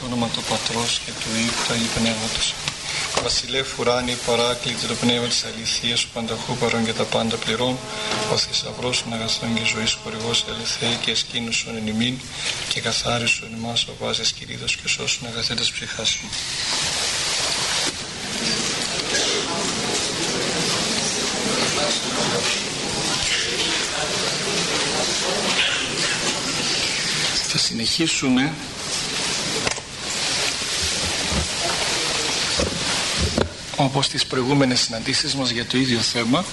Στο όνομα του Πατρός και του Υιού και τους Αγίου Πνεύματος. Βασιλεύ ουράνι, παράκλητη το πνεύμα της αληθείας, ο πανταχού παρών και τα πάντα πληρών, ο θησαυρός των αγαθών και ζωής χορηγός ελευθερή και εσκήνουσον εν ημίν και καθάρισον εμάς ο βάζες κυρίδος και σώσουν αγαθέτες ψυχάς μου. Θα συνεχίσουμε όπως τις προηγούμενες συναντήσεις μας για το ίδιο θέμα.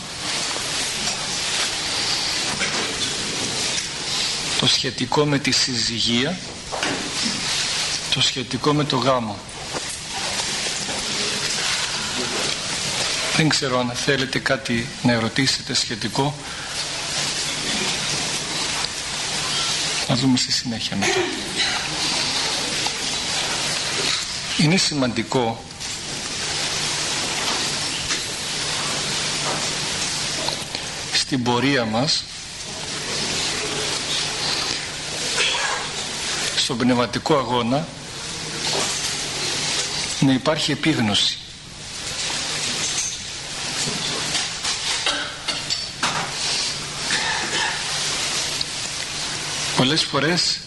Το σχετικό με τη συζυγία. Το σχετικό με το γάμο. Δεν ξέρω αν θέλετε κάτι να ερωτήσετε σχετικό. Να δούμε στη συνέχεια μετά. Είναι σημαντικό στην πορεία μας στον πνευματικό αγώνα να υπάρχει επίγνωση. Πολλές φορές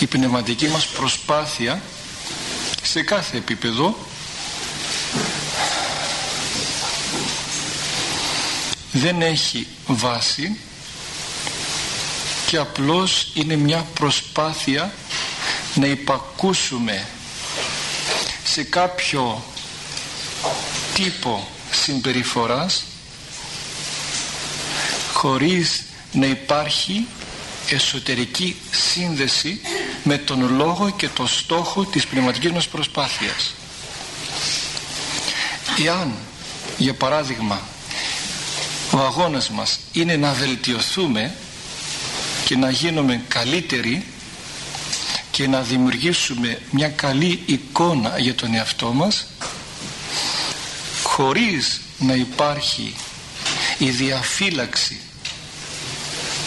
η πνευματική μας προσπάθεια σε κάθε επίπεδο δεν έχει βάση και απλώς είναι μια προσπάθεια να υπακούσουμε σε κάποιο τύπο συμπεριφοράς χωρίς να υπάρχει εσωτερική σύνδεση με τον λόγο και το στόχο της πνευματικής μας προσπάθειας. Εάν, για παράδειγμα, ο αγώνας μας είναι να βελτιωθούμε και να γίνουμε καλύτεροι και να δημιουργήσουμε μια καλή εικόνα για τον εαυτό μας χωρίς να υπάρχει η διαφύλαξη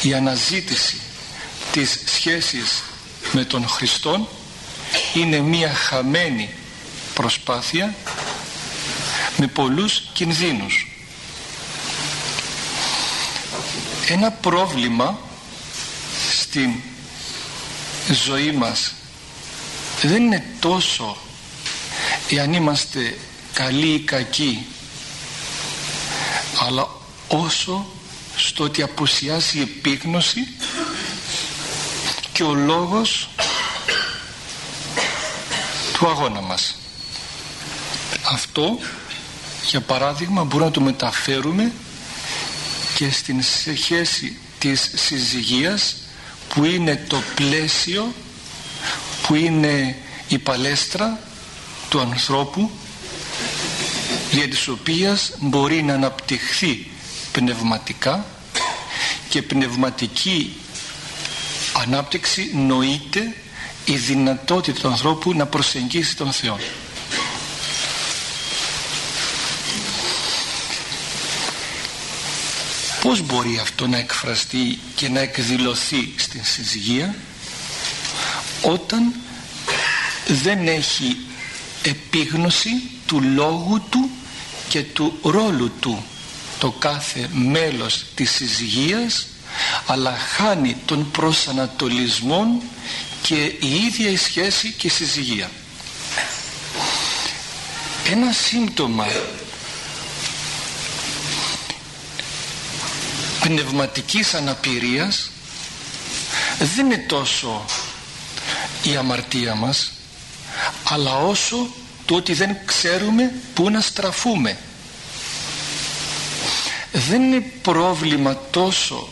η αναζήτηση της σχέσης με τον Χριστόν. Είναι μια χαμένη προσπάθεια με πολλούς κινδύνους ένα πρόβλημα στην ζωή μας. Δεν είναι τόσο εάν είμαστε καλοί ή κακοί αλλά όσο στο ότι απουσιάζει η επίγνωση και ο λόγος του αγώνα μας. Αυτό για παράδειγμα μπορούμε να το μεταφέρουμε και στην σχέση της συζυγίας που είναι το πλαίσιο που είναι η παλέστρα του ανθρώπου για της οποίας μπορεί να αναπτυχθεί πνευματικά και πνευματική ανάπτυξη νοείται η δυνατότητα του ανθρώπου να προσεγγίσει τον Θεό. Πώς μπορεί αυτό να εκφραστεί και να εκδηλωθεί στην συζυγία όταν δεν έχει επίγνωση του λόγου του και του ρόλου του το κάθε μέλος της συζυγίας αλλά χάνει τον προσανατολισμό και η ίδια η σχέση και η συζυγία. Ένα σύμπτωμα πνευματικής αναπηρίας δεν είναι τόσο η αμαρτία μας αλλά όσο το ότι δεν ξέρουμε πού να στραφούμε. Δεν είναι πρόβλημα τόσο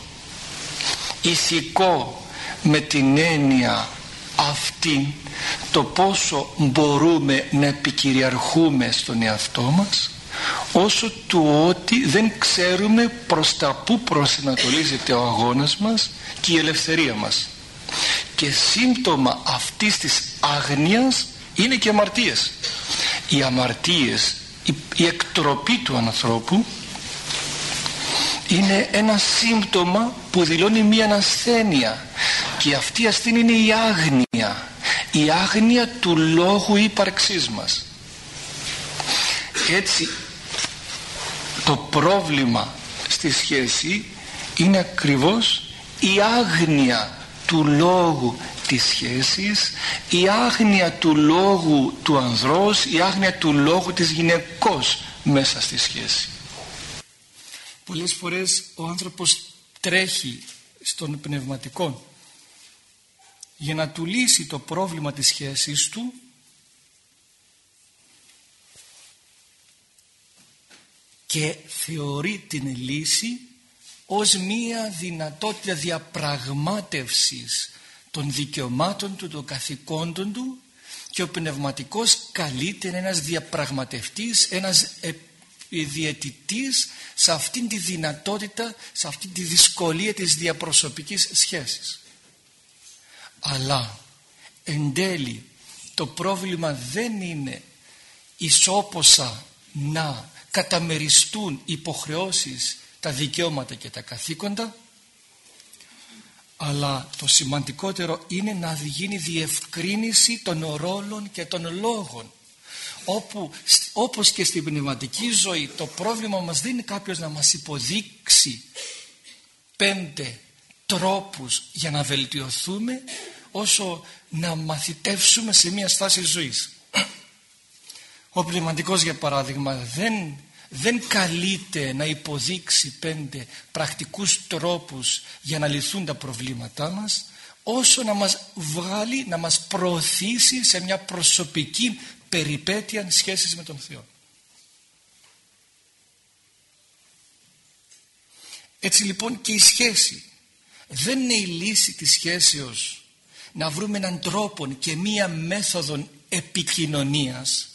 ηθικό με την έννοια αυτή το πόσο μπορούμε να επικυριαρχούμε στον εαυτό μας όσο του ότι δεν ξέρουμε προς τα που προσανατολίζεται ο αγώνας μας και η ελευθερία μας. Και σύμπτωμα αυτής της άγνοιας είναι και αμαρτίες. Οι αμαρτίες η, η εκτροπή του ανθρώπου είναι ένα σύμπτωμα που δηλώνει μία ασθένεια και αυτή η ασθένεια είναι η άγνοια. Η άγνοια του λόγου ύπαρξής μας. Έτσι το πρόβλημα στη σχέση είναι ακριβώς η άγνοια του λόγου της σχέσης η άγνοια του λόγου του ανδρός η άγνοια του λόγου της γυναικός μέσα στη σχέση. Πολλές φορές ο άνθρωπος τρέχει στον πνευματικό για να του λύσει το πρόβλημα της σχέσης του και θεωρεί την λύση ως μία δυνατότητα διαπραγμάτευσης των δικαιωμάτων του, των καθηκόντων του και ο πνευματικός καλείται ένας διαπραγματευτής, ένας διαιτητής σε αυτήν τη δυνατότητα, σε αυτήν τη δυσκολία της διαπροσωπικής σχέσης. Αλλά εν τέλει το πρόβλημα δεν είναι ισόποσα να καταμεριστούν υποχρεώσεις τα δικαιώματα και τα καθήκοντα αλλά το σημαντικότερο είναι να γίνει διευκρίνηση των ρόλων και των λόγων. Όπου όπως και στην πνευματική ζωή το πρόβλημα μας δεν είναι κάποιος να μας υποδείξει πέντε τρόπους για να βελτιωθούμε όσο να μαθητεύσουμε σε μια στάση ζωής ο πνευματικός για παράδειγμα δεν, δεν καλείται να υποδείξει πέντε πρακτικούς τρόπους για να λυθούν τα προβλήματά μας όσο να μας βγάλει, να μας προωθήσει σε μια προσωπική περιπέτεια σχέσης με τον Θεό. Έτσι λοιπόν και η σχέση δεν είναι η λύση της σχέσεως να βρούμε έναν τρόπο και μία μέθοδο επικοινωνίας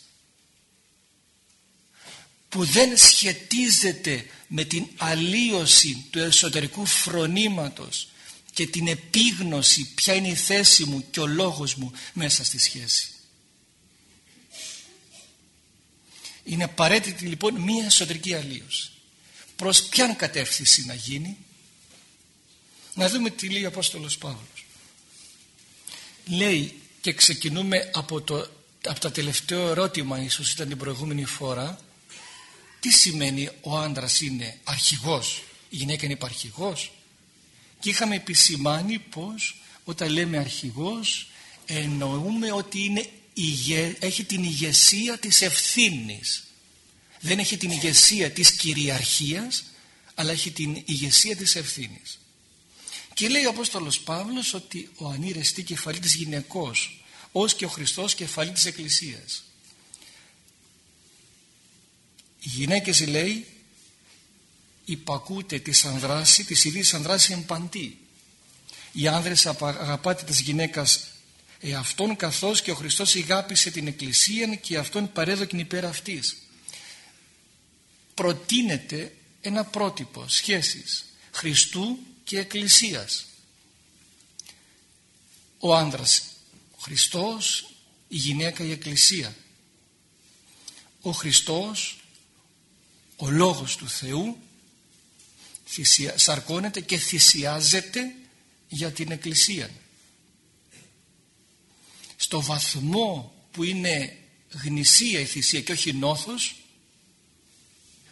που δεν σχετίζεται με την αλλίωση του εσωτερικού φρονήματος και την επίγνωση ποια είναι η θέση μου και ο λόγος μου μέσα στη σχέση. Είναι απαραίτητη λοιπόν μία εσωτερική αλλίωση. Προς ποιαν κατεύθυνση να γίνει; Να δούμε τι λέει ο Απόστολος Παύλος. Λέει και ξεκινούμε από το, από το τελευταίο ερώτημα ίσως ήταν την προηγούμενη φορά τι σημαίνει ο άντρας είναι αρχηγός, η γυναίκα είναι υπαρχηγός. Και είχαμε επισημάνει πως όταν λέμε αρχηγός εννοούμε ότι είναι, έχει την ηγεσία της ευθύνης. Δεν έχει την ηγεσία της κυριαρχίας αλλά έχει την ηγεσία της ευθύνης. Και λέει ο Απόστολος Παύλος ότι ο ανήρεστη κεφαλή της γυναικός ως και ο Χριστός κεφαλή της Εκκλησίας. Οι γυναίκες λέει υπακούτε τις ανδράση, τις ίδιες ανδράσει εμπαντή. Οι άνδρες αγαπάτε της γυναίκας εαυτόν καθώς και ο Χριστός ηγάπησε την Εκκλησία και αυτόν παρέδοκιν υπέρ αυτής. Προτείνεται ένα πρότυπο σχέσης Χριστού και Εκκλησίας. Ο άνδρας ο Χριστός, η γυναίκα η Εκκλησία. Ο Χριστός ο Λόγος του Θεού σαρκώνεται και θυσιάζεται για την Εκκλησία. Στο βαθμό που είναι γνησία η θυσία και όχι νόθος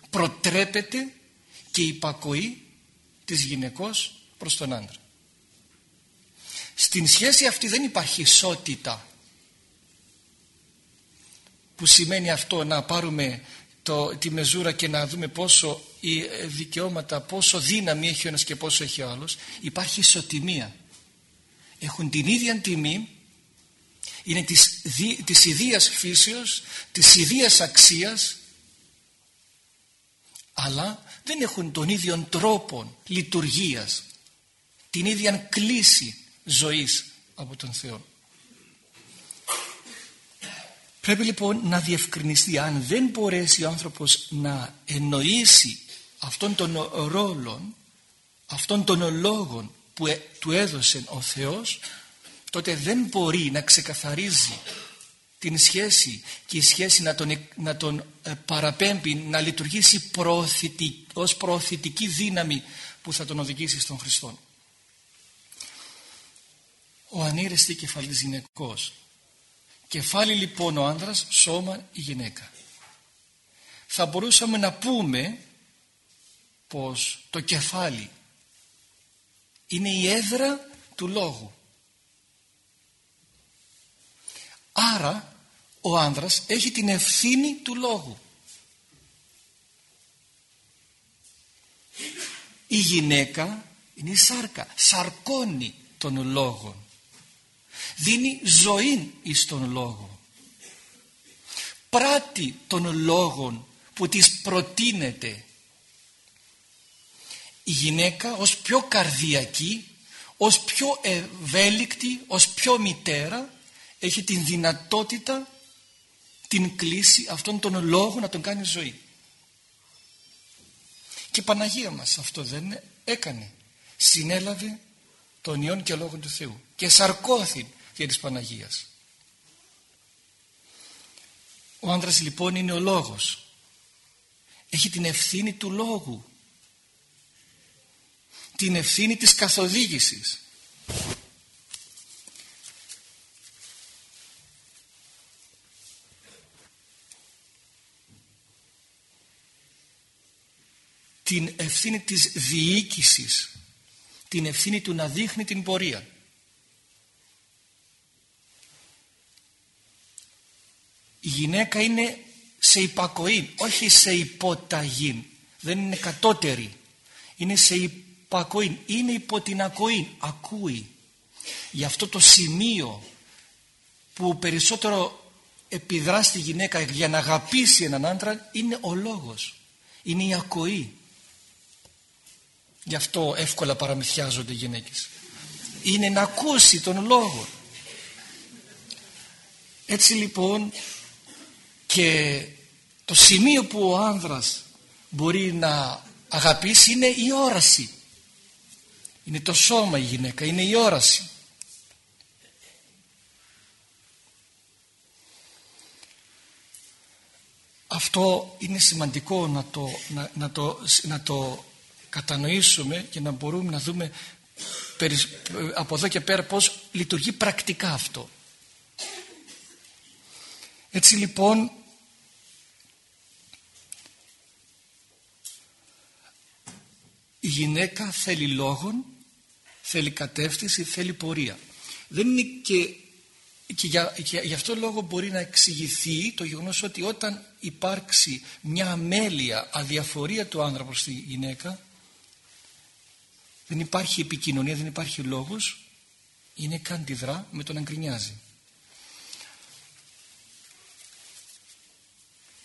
προτρέπεται και υπακοή της γυναικός προς τον άντρα. Στην σχέση αυτή δεν υπάρχει ισότητα που σημαίνει αυτό να πάρουμε το, τη μεζούρα και να δούμε πόσο οι ε, δικαιώματα, πόσο δύναμη έχει ο ένας και πόσο έχει ο άλλος, υπάρχει ισοτιμία. Έχουν την ίδια τιμή, είναι της, της ιδίας φύσεως, της ιδίας αξίας, αλλά δεν έχουν τον ίδιο τρόπο λειτουργίας, την ίδια κλίση ζωής από τον Θεό. Πρέπει λοιπόν να διευκρινιστεί αν δεν μπορέσει ο άνθρωπος να εννοήσει αυτόν τον ρόλο, αυτόν τον λόγο που ε, του έδωσε ο Θεός τότε δεν μπορεί να ξεκαθαρίζει την σχέση και η σχέση να τον, να τον ε, παραπέμπει να λειτουργήσει προωθητική, ως προωθητική δύναμη που θα τον οδηγήσει στον Χριστό. Ο ανήρεστη κεφαλής γυναικός Κεφάλι λοιπόν ο άνδρας, σώμα η γυναίκα. Θα μπορούσαμε να πούμε πως το κεφάλι είναι η έδρα του λόγου. Άρα ο άνδρας έχει την ευθύνη του λόγου. Η γυναίκα είναι η σάρκα, σαρκώνει τον λόγο. Δίνει ζωή εις τον λόγο. Πράττει τον λόγο που της προτείνεται. Η γυναίκα ως πιο καρδιακή, ως πιο ευέλικτη, ως πιο μητέρα έχει την δυνατότητα την κλίση αυτών των λόγων να τον κάνει ζωή. Και η Παναγία μας αυτό δεν έκανε. Συνέλαβε τον Υιόν και Λόγο του Θεού και σαρκώθη για της Παναγίας. Ο άντρας λοιπόν είναι ο λόγος. Έχει την ευθύνη του λόγου. Την ευθύνη της καθοδήγησης. την ευθύνη της διοίκησης την ευθύνη του να δείχνει την πορεία η γυναίκα είναι σε υπακοή όχι σε υποταγή. Δεν είναι κατώτερη. Είναι σε υπακοή. Είναι υπό την ακοή. Ακούει. Γι' αυτό το σημείο που περισσότερο επιδρά στη γυναίκα για να αγαπήσει έναν άντρα είναι ο λόγος. Είναι η ακοή. Γι' αυτό εύκολα παραμυθιάζονται οι γυναίκες. Είναι να ακούσει τον λόγο. Έτσι λοιπόν και το σημείο που ο άνδρας μπορεί να αγαπήσει είναι η όραση. Είναι το σώμα η γυναίκα, είναι η όραση. Αυτό είναι σημαντικό να το, να, να το, να το κατανοήσουμε και να μπορούμε να δούμε από εδώ και πέρα πώς λειτουργεί πρακτικά αυτό. Έτσι λοιπόν η γυναίκα θέλει λόγον, θέλει κατεύθυνση, θέλει πορεία. Δεν είναι και, και για, και γι' αυτό λόγο μπορεί να εξηγηθεί το γεγονός ότι όταν υπάρξει μια αμέλεια, αδιαφορία του άνδρα προς τη γυναίκα δεν υπάρχει επικοινωνία, δεν υπάρχει λόγος είναι καντιδρά με τον αγκρινιάζει.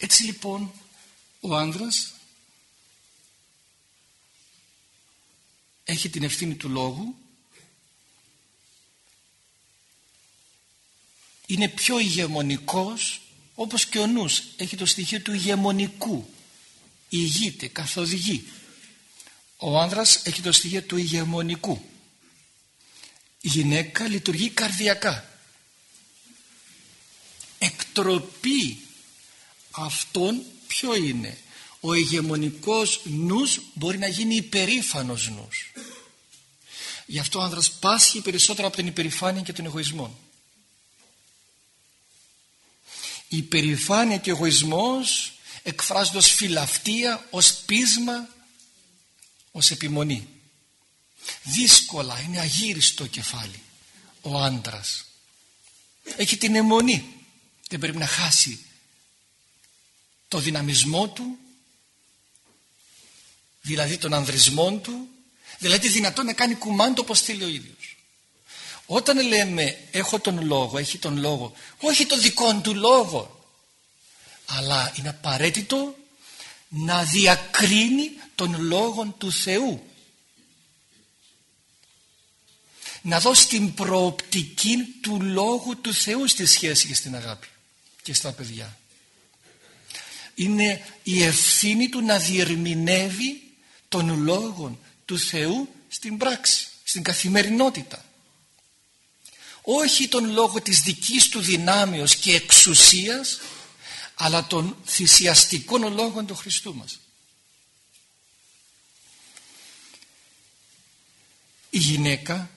Έτσι λοιπόν ο άνδρας έχει την ευθύνη του λόγου είναι πιο ηγεμονικός όπως και ο νους έχει το στοιχείο του ηγεμονικού ηγείται, καθοδηγεί ο άνδρας έχει το στοιχείο του ηγεμονικού. Η γυναίκα λειτουργεί καρδιακά. Εκτροπή αυτόν ποιο είναι. Ο ηγεμονικός νους μπορεί να γίνει υπερήφανος νους. Γι' αυτό ο άνδρας πάσχει περισσότερο από την υπερηφάνεια και τον εγωισμό. Η υπερηφάνεια και ο εγωισμός εκφράζονται ως φιλαυτία, ως πείσμα ως επιμονή δύσκολα είναι αγύριστο κεφάλι ο άντρας έχει την αιμονή δεν πρέπει να χάσει το δυναμισμό του δηλαδή τον ανδρισμό του δηλαδή δυνατόν να κάνει κουμάντο όπως θέλει ο ίδιος. Όταν λέμε έχω τον λόγο έχει τον λόγο όχι το δικό του λόγο αλλά είναι απαραίτητο να διακρίνει των λόγων του Θεού. Να δώσει την προοπτική του λόγου του Θεού στη σχέση και στην αγάπη και στα παιδιά είναι η ευθύνη του να διερμηνεύει των λόγων του Θεού στην πράξη, στην καθημερινότητα όχι τον λόγο της δικής του δυνάμεως και εξουσίας αλλά των θυσιαστικών λόγων του Χριστού μας η γυναίκα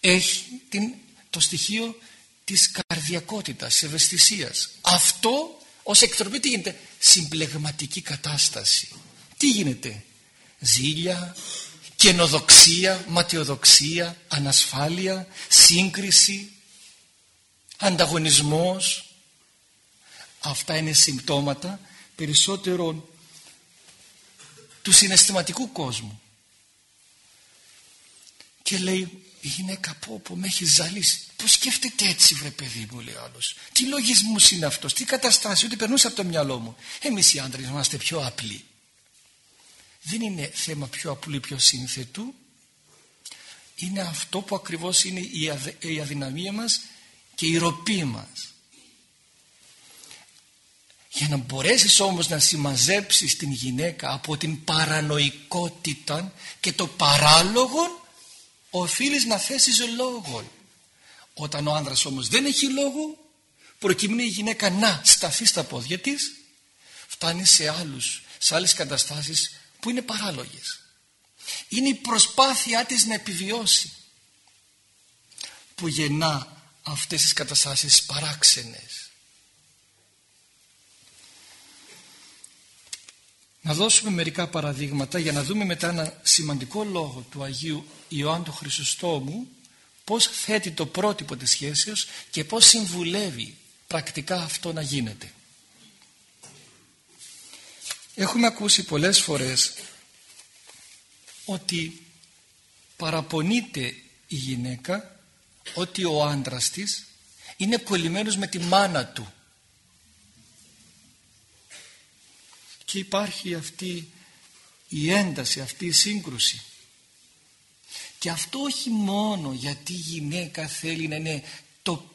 έχει την, το στοιχείο της καρδιακότητας, της ευαισθησίας. Αυτό ως εκτροπή τι γίνεται; Συμπλεγματική κατάσταση. Τι γίνεται; Ζήλια, καινοδοξία, ματιοδοξία, ανασφάλεια, σύγκριση, ανταγωνισμός. Αυτά είναι συμπτώματα περισσότερο του συναισθηματικού κόσμου. Και λέει η γυναίκα πω πω με έχει ζαλίσει. Πώς σκέφτεται έτσι βρε παιδί μου λέει ο άλλος. Τι λογισμός είναι αυτός, τι καταστάσει, ούτε περνούσε από το μυαλό μου. Εμείς οι άντρες είμαστε πιο απλοί. Δεν είναι θέμα πιο απλού ή πιο σύνθετου. Είναι αυτό που ακριβώς είναι η αδυναμία μας και η ροπή μας. Για να μπορέσεις όμως να συμμαζέψεις την γυναίκα από την παρανοϊκότητα και το παράλογο οφείλεις να θέσεις λόγο. Όταν ο άνδρας όμως δεν έχει λόγο προκειμένου η γυναίκα να σταθεί στα πόδια της φτάνει σε άλλους, σε άλλες καταστάσεις που είναι παράλογες. Είναι η προσπάθειά της να επιβιώσει που γεννά αυτές τις καταστάσεις παράξενες. Να δώσουμε μερικά παραδείγματα για να δούμε μετά ένα σημαντικό λόγο του Αγίου Ιωάννου του Χρυσοστόμου πώς θέτει το πρότυπο της σχέσεως και πώς συμβουλεύει πρακτικά αυτό να γίνεται. Έχουμε ακούσει πολλές φορές ότι παραπονείται η γυναίκα ότι ο άντρας της είναι κολλημένος με τη μάνα του και υπάρχει αυτή η ένταση, αυτή η σύγκρουση. Και αυτό όχι μόνο γιατί η γυναίκα θέλει να, είναι το,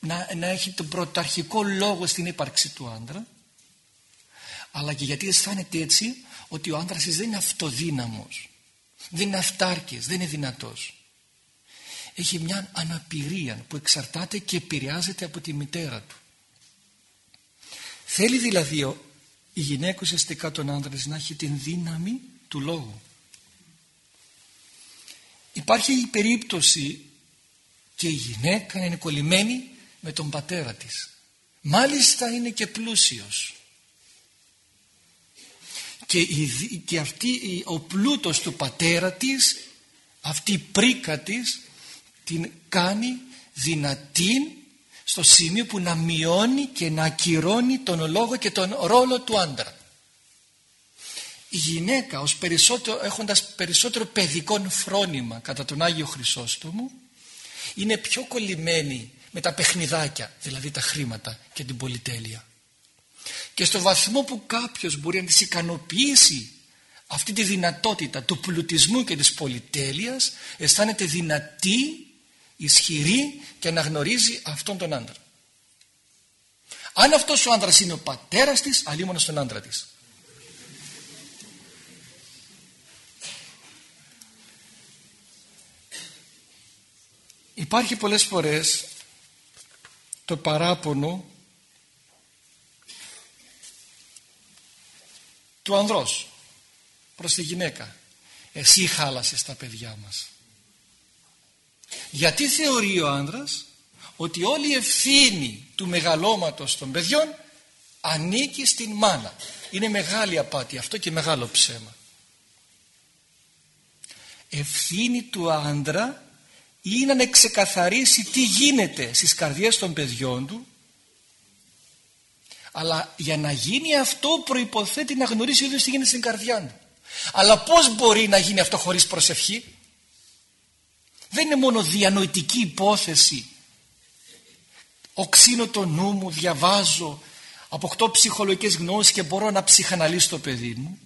να, να έχει τον πρωταρχικό λόγο στην ύπαρξη του άντρα αλλά και γιατί αισθάνεται έτσι ότι ο άντρας δεν είναι αυτοδύναμος δεν είναι αυτάρκης, δεν είναι δυνατός. Έχει μια αναπηρία που εξαρτάται και επηρεάζεται από τη μητέρα του. Θέλει δηλαδή η γυναίκα ουσιαστικά τον άντρα να έχει την δύναμη του λόγου. Υπάρχει η περίπτωση και η γυναίκα να είναι κολλημένη με τον πατέρα της. Μάλιστα είναι και πλούσιος. Και, η, και αυτή, ο πλούτος του πατέρα της αυτή η πρίκα της την κάνει δυνατή στο σημείο που να μειώνει και να ακυρώνει τον λόγο και τον ρόλο του άντρα. Η γυναίκα ως περισσότερο, έχοντας περισσότερο παιδικό φρόνημα κατά τον Άγιο Χρυσόστομο είναι πιο κολλημένη με τα παιχνιδάκια, δηλαδή τα χρήματα και την πολυτέλεια. Και στο βαθμό που κάποιος μπορεί να της ικανοποιήσει αυτή τη δυνατότητα του πλουτισμού και της πολυτέλειας αισθάνεται δυνατή ισχυρή και αναγνωρίζει αυτόν τον άντρα. Αν αυτός ο άντρας είναι ο πατέρας της, αλλήμωνα στον άντρα της. Υπάρχει πολλές φορές το παράπονο του ανδρός προς τη γυναίκα. Εσύ χάλασες τα παιδιά μας. Γιατί θεωρεί ο άνδρας ότι όλη η ευθύνη του μεγαλώματος των παιδιών ανήκει στην μάνα. Είναι μεγάλη απάτη αυτό και μεγάλο ψέμα. Ευθύνη του άντρα είναι να ξεκαθαρίσει τι γίνεται στις καρδιές των παιδιών του αλλά για να γίνει αυτό προϋποθέτει να γνωρίσει ο ίδιος τι γίνεται στην καρδιά του. Αλλά πώς μπορεί να γίνει αυτό χωρίς προσευχή; Δεν είναι μόνο διανοητική υπόθεση. Οξύνω το νου μου, διαβάζω αποκτώ ψυχολογικές γνώσεις και μπορώ να ψυχαναλύσω το παιδί μου.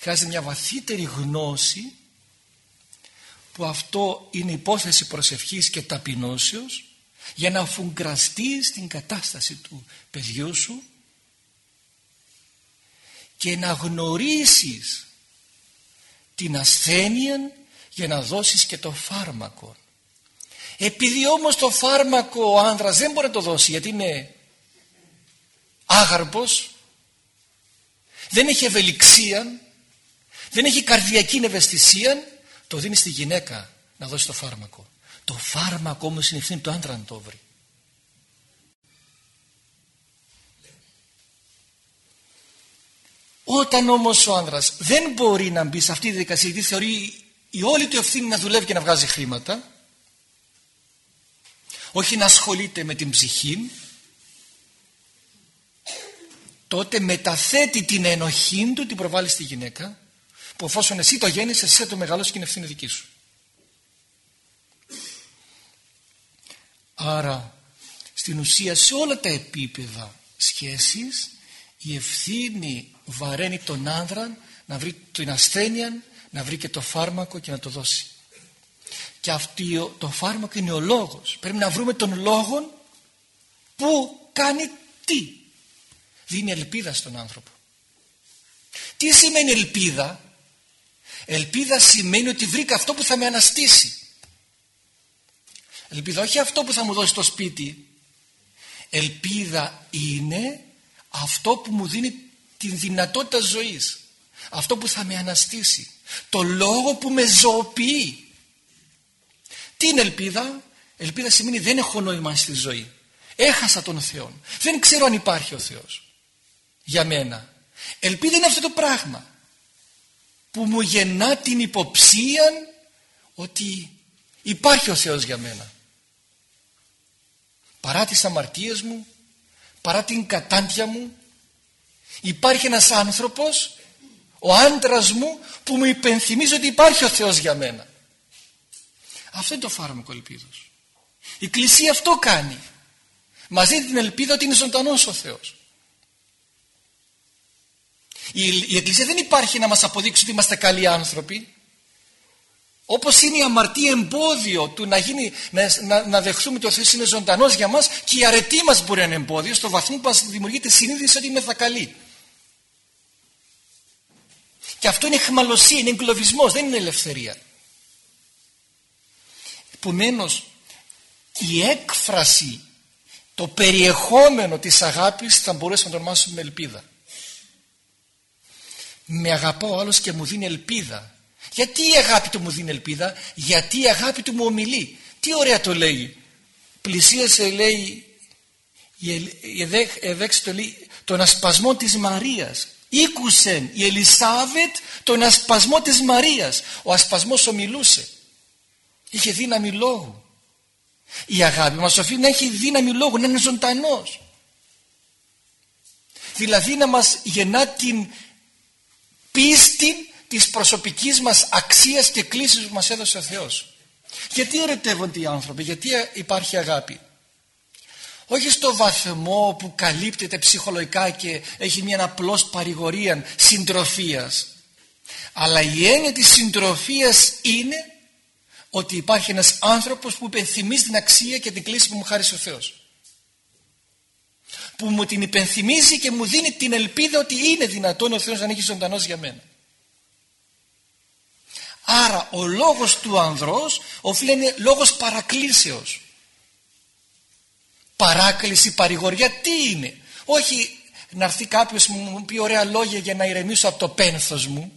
Χρειάζεται μια βαθύτερη γνώση που αυτό είναι υπόθεση προσευχής και ταπεινώσεως για να αφουγκραστεί στην κατάσταση του παιδιού σου και να γνωρίσεις την ασθένεια για να δώσεις και το φάρμακο. Επειδή όμως το φάρμακο ο άνδρας δεν μπορεί να το δώσει γιατί είναι άγαρπος, δεν έχει ευελιξία, δεν έχει καρδιακή ευαισθησία, το δίνει στη γυναίκα να δώσει το φάρμακο. Το φάρμακο όμως είναι ευθύνη του άντρα να το βρει. Όταν όμως ο άνδρας δεν μπορεί να μπει σε αυτή τη δικασία γιατί θεωρεί η όλη του ευθύνη να δουλεύει και να βγάζει χρήματα. Όχι να ασχολείται με την ψυχή. Τότε μεταθέτει την ενοχή του την προβάλλει στη γυναίκα που εφόσον εσύ το γέννησες εσύ το μεγαλώσεις και είναι ευθύνη δική σου. Άρα στην ουσία σε όλα τα επίπεδα σχέσης η ευθύνη βαραίνει τον άνδρα να βρει την ασθένεια να βρει και το φάρμακο και να το δώσει. Και αυτό το φάρμακο είναι ο λόγος. Πρέπει να βρούμε τον λόγο που κάνει τι. Δίνει ελπίδα στον άνθρωπο. Τι σημαίνει ελπίδα; Ελπίδα σημαίνει ότι βρήκα αυτό που θα με αναστήσει. Ελπίδα όχι αυτό που θα μου δώσει το σπίτι. Ελπίδα είναι αυτό που μου δίνει την δυνατότητα ζωής. Αυτό που θα με αναστήσει το λόγο που με ζωοποιεί. Τι είναι ελπίδα; Ελπίδα σημαίνει δεν έχω νόημα στη ζωή. Έχασα τον Θεό δεν ξέρω αν υπάρχει ο Θεός. Για μένα. Ελπίδα είναι αυτό το πράγμα. Που μου γεννά την υποψία ότι υπάρχει ο Θεός για μένα. Παρά τις αμαρτίες μου παρά την κατάντια μου υπάρχει ένας άνθρωπος ο άντρας μου που μου υπενθυμίζει ότι υπάρχει ο Θεός για μένα. Αυτό είναι το φάρμακο ελπίδος η Εκκλησία αυτό κάνει. Μαζί την ελπίδα ότι είναι ζωντανός ο Θεός. Η, η Εκκλησία δεν υπάρχει να μας αποδείξει ότι είμαστε καλοί άνθρωποι. Όπως είναι η αμαρτία εμπόδιο του να, γίνει, να, να, να δεχθούμε ότι ο Θεός είναι ζωντανός για μας και η αρετή μας μπορεί να είναι εμπόδιο στο βαθμό που μας δημιουργείται συνείδηση ότι είμαστε καλοί. Και αυτό είναι χμαλωσία, είναι εγκλωβισμός, δεν είναι ελευθερία. Επομένως, η έκφραση, το περιεχόμενο της αγάπης θα μπορέσουμε να το ονομάσουμε ελπίδα. Με αγαπώ ο άλλος και μου δίνει ελπίδα. Γιατί η αγάπη του μου δίνει ελπίδα, γιατί η αγάπη του μου ομιλεί. Τι ωραία το λέει. Πλησίασε λέει, η εδέξη το λέει, τον ασπασμό της Μαρίας. Ήκουσεν η Ελισάβετ τον ασπασμό της Μαρίας. Ο ασπασμός ομιλούσε. Είχε δύναμη λόγου. Η αγάπη μας οφείλει να έχει δύναμη λόγου, να είναι ζωντανός. Δηλαδή να μας γεννά την πίστη της προσωπικής μας αξίας και κλίσης που μας έδωσε ο Θεός. Γιατί ερωτεύονται οι άνθρωποι, γιατί υπάρχει αγάπη. Όχι στο βαθμό που καλύπτεται ψυχολογικά και έχει μια απλώς παρηγορία συντροφίας. Αλλά η έννοια της συντροφίας είναι ότι υπάρχει ένας άνθρωπος που υπενθυμίζει την αξία και την κλίση που μου χάρισε ο Θεός. Που μου την υπενθυμίζει και μου δίνει την ελπίδα ότι είναι δυνατόν ο Θεός να έχει ζωντανός για μένα. Άρα ο λόγος του ανδρός οφείλει είναι λόγος παρακλήσεως. Παράκληση, παρηγοριά τι είναι; Όχι να έρθει κάποιος μου, μου πει ωραία λόγια για να ηρεμήσω από το πένθος μου.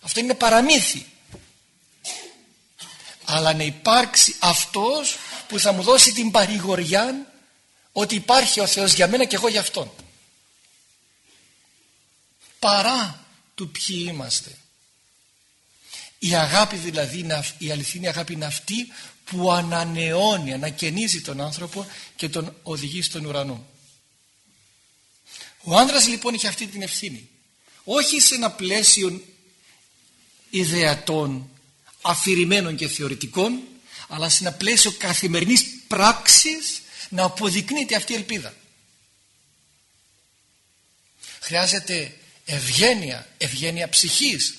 Αυτό είναι παραμύθι. Αλλά να υπάρξει αυτός που θα μου δώσει την παρηγοριά ότι υπάρχει ο Θεός για μένα και εγώ για Αυτόν. Παρά του ποιοι είμαστε. Η αγάπη δηλαδή, η αληθινή αγάπη είναι αυτή που ανανεώνει, ανακαινίζει τον άνθρωπο και τον οδηγεί στον ουρανό. Ο άνδρας λοιπόν έχει αυτή την ευθύνη. Όχι σε ένα πλαίσιο ιδεατών, αφηρημένων και θεωρητικών, αλλά σε ένα πλαίσιο καθημερινής πράξης να αποδεικνύεται αυτή η ελπίδα. Χρειάζεται ευγένεια, ευγένεια ψυχής,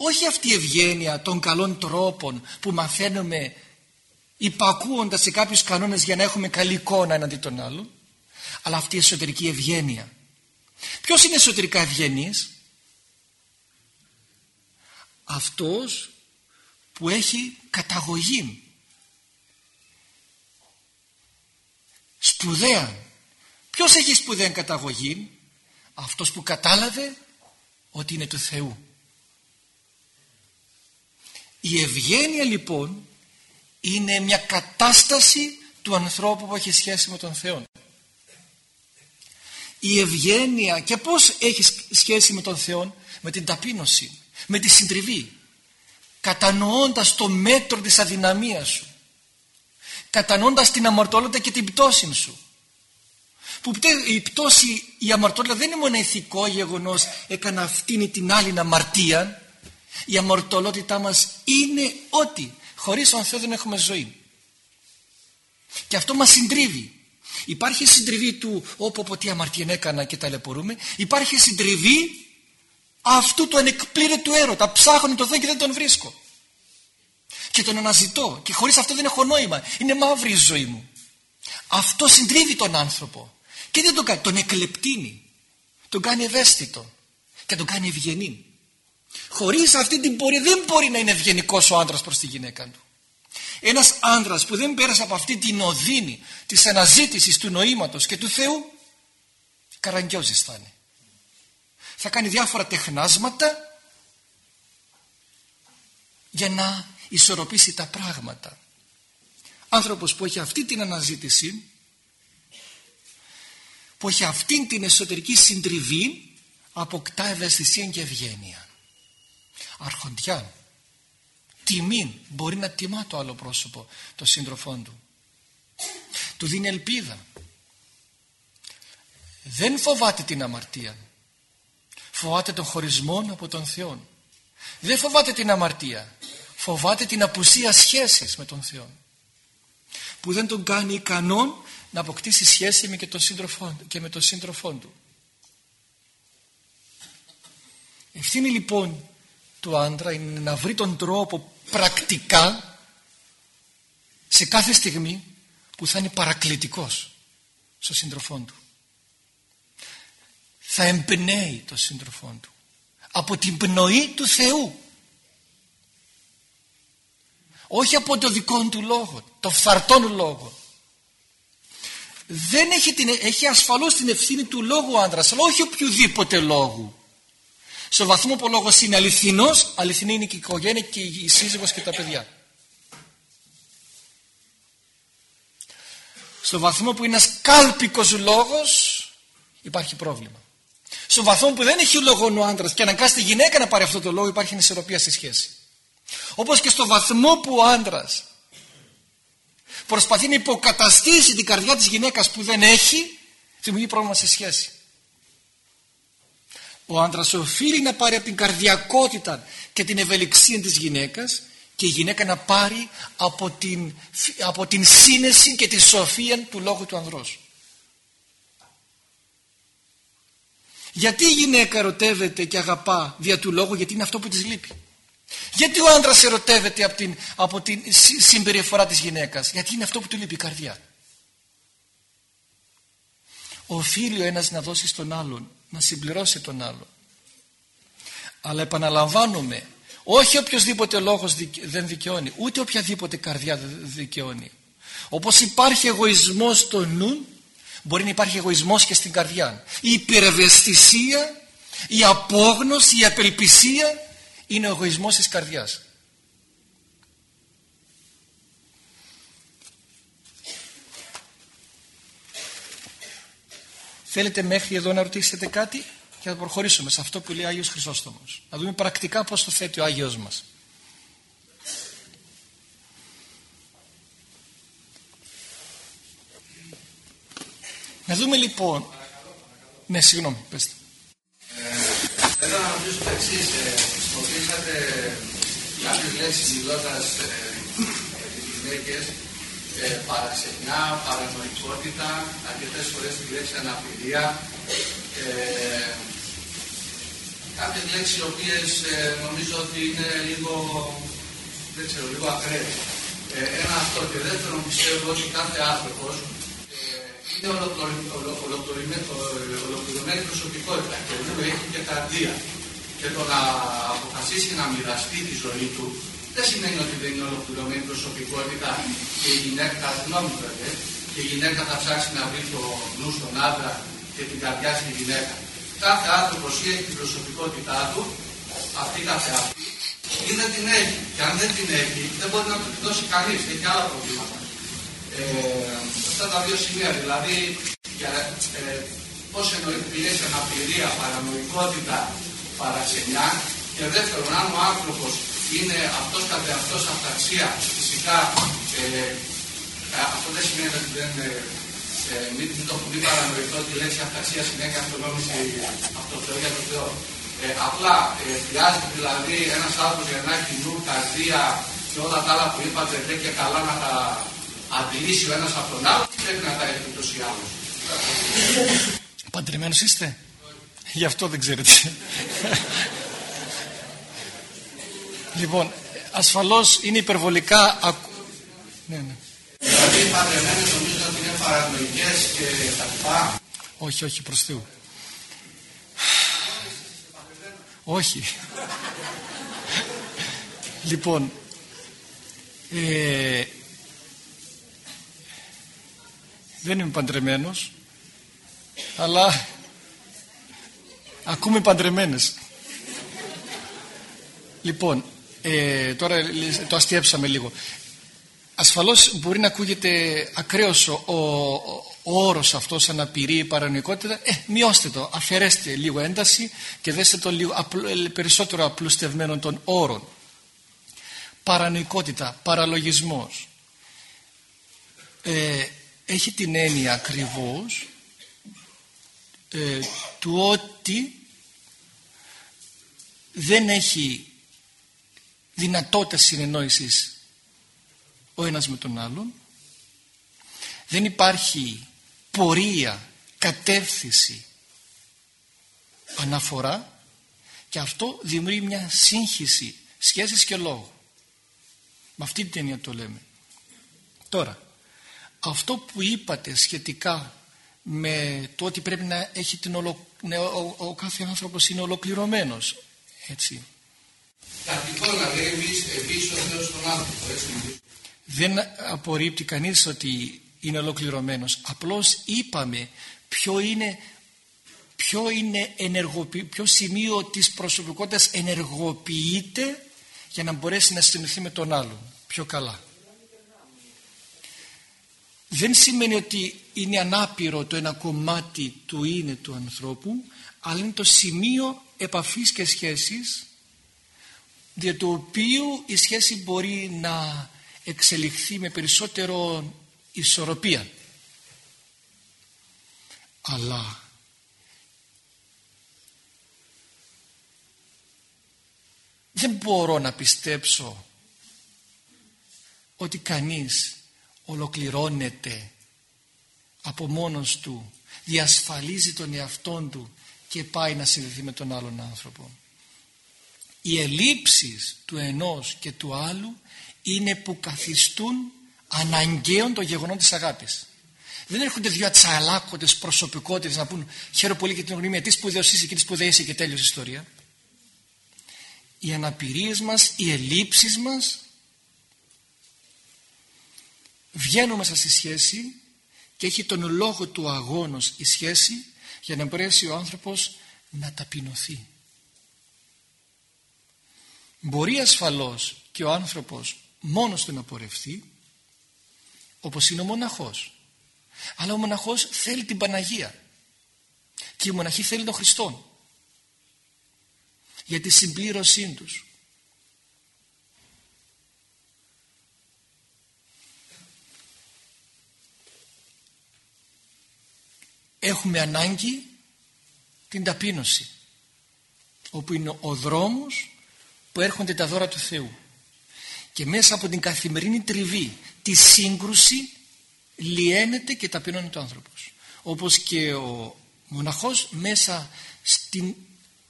όχι αυτή η ευγένεια των καλών τρόπων που μαθαίνουμε υπακούοντας σε κάποιους κανόνες για να έχουμε καλή εικόνα έναντι των άλλων αλλά αυτή η εσωτερική ευγένεια. Ποιος είναι εσωτερικά ευγενής; Αυτός που έχει καταγωγή. Σπουδαία. Ποιος έχει σπουδαία καταγωγή; Αυτός που κατάλαβε ότι είναι του Θεού η ευγένεια λοιπόν είναι μια κατάσταση του ανθρώπου που έχει σχέση με τον Θεό. η ευγένεια και πώς έχει σχέση με τον Θεό με την ταπείνωση με τη συντριβή κατανοώντας το μέτρο της αδυναμίας σου κατανοώντας την αμαρτωλότητα και την πτώση σου που η πτώση η αμαρτωλότητα δεν είναι μόνο ηθικό γεγονός έκανα αυτήν ή την άλλη αμαρτία η αμαρτωλότητά μας είναι ότι χωρίς τον Θεό δεν έχουμε ζωή. Και αυτό μας συντρίβει. Υπάρχει συντριβή του όπου από τι αμαρτία έκανα και ταλαιπωρούμε υπάρχει συντριβή αυτού του ανεκπλήρωτου έρωτα. Ψάχνω τον Θεό και δεν τον βρίσκω. Και τον αναζητώ. Και χωρίς αυτό δεν έχω νόημα. Είναι μαύρη η ζωή μου. Αυτό συντρίβει τον άνθρωπο. Και δεν τον κάνει, τον εκλεπτύνει. Τον κάνει ευαίσθητο. Και τον κάνει ευγενή χωρίς αυτή την πορεία δεν μπορεί να είναι ευγενικός ο άντρας προς τη γυναίκα του. Ένας άντρας που δεν πέρασε από αυτή την οδύνη της αναζήτησης του νοήματος και του Θεού καραγκιόζης θα είναι θα κάνει διάφορα τεχνάσματα για να ισορροπήσει τα πράγματα. Άνθρωπος που έχει αυτή την αναζήτηση που έχει αυτή την εσωτερική συντριβή αποκτά ευαισθησία και ευγένεια αρχοντιά τιμή μπορεί να τιμά το άλλο πρόσωπο το σύντροφό του. Του δίνει ελπίδα. Δεν φοβάται την αμαρτία. Φοβάται τον χωρισμό από τον Θεό δεν φοβάται την αμαρτία. Φοβάται την απουσία σχέσης με τον Θεό που δεν τον κάνει ικανόν να αποκτήσει σχέση με και, τον σύντροφό, και με τον σύντροφό του. Ευθύνη λοιπόν του άντρα είναι να βρει τον τρόπο πρακτικά σε κάθε στιγμή που θα είναι παρακλητικός στο σύντροφό του. Θα εμπνέει τον σύντροφό του. Από την πνοή του Θεού. Όχι από το δικό του λόγο το φθαρτόν λόγο. Δεν έχει, την, έχει ασφαλώς την ευθύνη του λόγου άντρας αλλά όχι οποιοδήποτε λόγου στο βαθμό που ο λόγος είναι αληθινός αληθινή είναι και η οικογένεια και η σύζυγος και τα παιδιά. Στο βαθμό που είναι ένας κάλπικος λόγος υπάρχει πρόβλημα. Στο βαθμό που δεν έχει λόγο ο άντρας και αναγκάσει τη γυναίκα να πάρει αυτό το λόγο υπάρχει ανισορροπία στη σχέση. Όπως και στο βαθμό που ο άντρας προσπαθεί να υποκαταστήσει την καρδιά της γυναίκας που δεν έχει δημιουργεί πρόβλημα σε σχέση ο άντρας οφείλει να πάρει από την καρδιακότητα και την ευελιξία της γυναίκας και η γυναίκα να πάρει από την, από την σύνεση και τη σοφία του λόγου του ανδρός γιατί η γυναίκα ερωτεύεται και αγαπά δια του λόγου γιατί είναι αυτό που της λείπει; Γιατί ο άντρας ερωτεύεται από την, από την συμπεριφορά της γυναίκας; Γιατί είναι αυτό που του λείπει η καρδιά; Οφείλει ο ένας να δώσει στον άλλον, να συμπληρώσει τον άλλον. Αλλά επαναλαμβάνουμε, όχι οποιοδήποτε λόγος δεν δικαιώνει, ούτε οποιαδήποτε καρδιά δεν δικαιώνει. Όπως υπάρχει εγωισμός στο νου, μπορεί να υπάρχει εγωισμός και στην καρδιά. Η υπερευαισθησία, η απόγνωση, η απελπισία είναι ο εγωισμός της καρδιάς. Θέλετε μέχρι εδώ να ρωτήσετε κάτι; Και να προχωρήσουμε σε αυτό που λέει ο Άγιος Χρυσόστομος. Να δούμε πρακτικά πώς το θέτει ο Άγιος μας. Να δούμε λοιπόν... Ναι, συγγνώμη, πέστε. Ε, θέλω να ρωτήσω το εξής. Ε, χρησιμοποιήσατε κάποιες λέξεις μιλώντας ε, για τις γυναίκες ε, παραξενιά, παρανοϊκότητα, αρκετές φορές τη λέξη αναπηρία. Ε, κάποιες λέξεις οι οποίες ε, νομίζω ότι είναι λίγο, δεν ξέρω, λίγο ακραίες. Ε, ένα αυτό και δεύτερο πιστεύω ότι κάθε άνθρωπος ε, είναι ολοκληρωμένη προσωπικότητα και δεν έχει και καρδία και το να αποφασίσει να μοιραστεί τη ζωή του δεν σημαίνει ότι δεν είναι ολοκληρωμένη προσωπικότητα και η γυναίκα, συγγνώμη βέβαια, και η γυναίκα θα ψάξει να βρει το νου στον άντρα και την καρδιά στη γυναίκα. Κάθε άνθρωπος έχει την προσωπικότητά του, αυτή κάθε αυτή, ή δεν την έχει. Και αν δεν την έχει, δεν μπορεί να του τη δώσει κανείς, έχει άλλα προβλήματα. Ε, αυτά τα δύο σημεία, δηλαδή, για, ε, πώς εννοείται αναπηρία, παρανοϊκότητα, παραξενιά και δεύτερον αν ο άνθρωπος είναι αυτός καθεαυτός αυταξία φυσικά ε, αυτό δεν σημαίνει ότι δεν ε, μην, το πει παρανοητό ότι η λέξη αυταξία σημαίνει αυτονόμηση από το Θεό για το Θεό. Ε, απλά ε, χρειάζεται δηλαδή ένας άνθρωπος για να έχει νου, καρδία και όλα τα άλλα που είπατε δεν και καλά να τα αντιλήσει ο ένας από τον άλλο και πρέπει να τα έχει ούτως ή άλλως. Παντρεμένος είστε; Γι' αυτό δεν ξέρετε. Λοιπόν, ασφαλώς είναι υπερβολικά... Ναι, ναι. Δηλαδή οι παντρεμένες νομίζουν ότι είναι παρανοϊκές και τα λοιπά. Όχι, όχι, προς Θεού. όχι. λοιπόν, ε, δεν είμαι παντρεμένος, αλλά ακούμε παντρεμένες. Λοιπόν, ε, τώρα το αστιέψαμε λίγο. Ασφαλώς μπορεί να ακούγεται ακραίος ο, ο, ο όρος αυτός αναπηρή, παρανοϊκότητα. Ε, μειώστε το, αφαιρέστε λίγο ένταση και δέστε το λίγο ε, περισσότερο απλουστευμένο των όρων. Παρανοϊκότητα, παραλογισμός. Ε, έχει την έννοια ακριβώς ε, του ότι δεν έχει δυνατότητας συνεννόησης ο ένας με τον άλλον. Δεν υπάρχει πορεία, κατεύθυνση αναφορά. Και αυτό δημιουργεί μια σύγχυση σχέσης και λόγου. Με αυτή την έννοια το λέμε. Τώρα αυτό που είπατε σχετικά με το ότι πρέπει να έχει την ολο... ναι, ο, ο, κάθε άνθρωπος είναι ολοκληρωμένος έτσι Τακτικό να λέει εμείς, εμείς ο Θεός τον άνθρωπο έτσι. Δεν απορρίπτει κανείς ότι είναι ολοκληρωμένος. Απλώς είπαμε ποιο είναι ποιο, είναι ενεργοποιη, ποιο σημείο της προσωπικότητας ενεργοποιείται για να μπορέσει να συνοηθεί με τον άλλον πιο καλά. Δεν σημαίνει ότι είναι ανάπηρο το ένα κομμάτι του είναι του ανθρώπου αλλά είναι το σημείο επαφής και σχέσης δια το οποίο η σχέση μπορεί να εξελιχθεί με περισσότερο ισορροπία. Αλλά δεν μπορώ να πιστέψω ότι κανείς ολοκληρώνεται από μόνος του διασφαλίζει τον εαυτόν του και πάει να συνδεθεί με τον άλλον άνθρωπο οι ελλείψεις του ενός και του άλλου είναι που καθιστούν αναγκαίων το γεγονό της αγάπης. Δεν έρχονται δύο ατσαλάκωτες προσωπικότητες να πούν χαίρομαι πολύ για την γνωριμία τι σπουδαίος είσαι και τι σπουδαίας είσαι και τέλειος ιστορία. Οι αναπηρίες μας, οι ελλείψεις μας βγαίνουν μέσα στη σχέση και έχει τον λόγο του αγώνος η σχέση για να μπορέσει ο άνθρωπος να ταπεινωθεί. Μπορεί ασφαλώς και ο άνθρωπος μόνος του να πορευτεί όπως είναι ο μοναχός. Αλλά ο μοναχός θέλει την Παναγία και η μοναχή θέλει τον Χριστό για τη συμπλήρωσή τους. Έχουμε ανάγκη την ταπείνωση όπου είναι ο δρόμος που έρχονται τα δώρα του Θεού. Και μέσα από την καθημερινή τριβή τη σύγκρουση λιένεται και ταπεινώνεται ο άνθρωπος. Όπως και ο μοναχός μέσα στην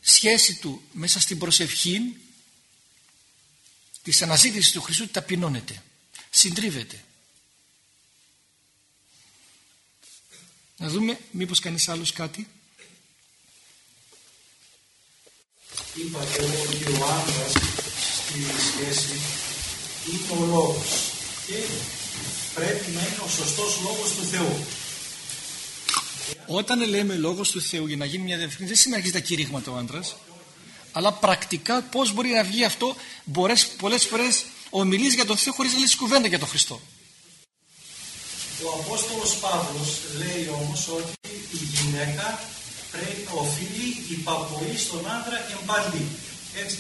σχέση του μέσα στην προσευχή της αναζήτησης του Χριστού ταπεινώνεται συντρίβεται. Να δούμε μήπως κανείς άλλος κάτι είπατε ότι ο άντρας στη σχέση είναι ο λόγος και πρέπει να είναι ο σωστός λόγος του Θεού. Όταν λέμε λόγος του Θεού για να γίνει μια διευκρίνηση δεν σημαίνει τα κηρύγματα ο άντρας, αλλά πρακτικά πώς μπορεί να βγει αυτό μπορείς, πολλές φορές ομιλείς για τον Θεό χωρίς να λες κουβέντα για τον Χριστό. Ο Απόστολος Παύλος λέει όμως ότι η γυναίκα πρέπει, οφείλει υπακοή στον άντρα εμπαλή. Έτσι.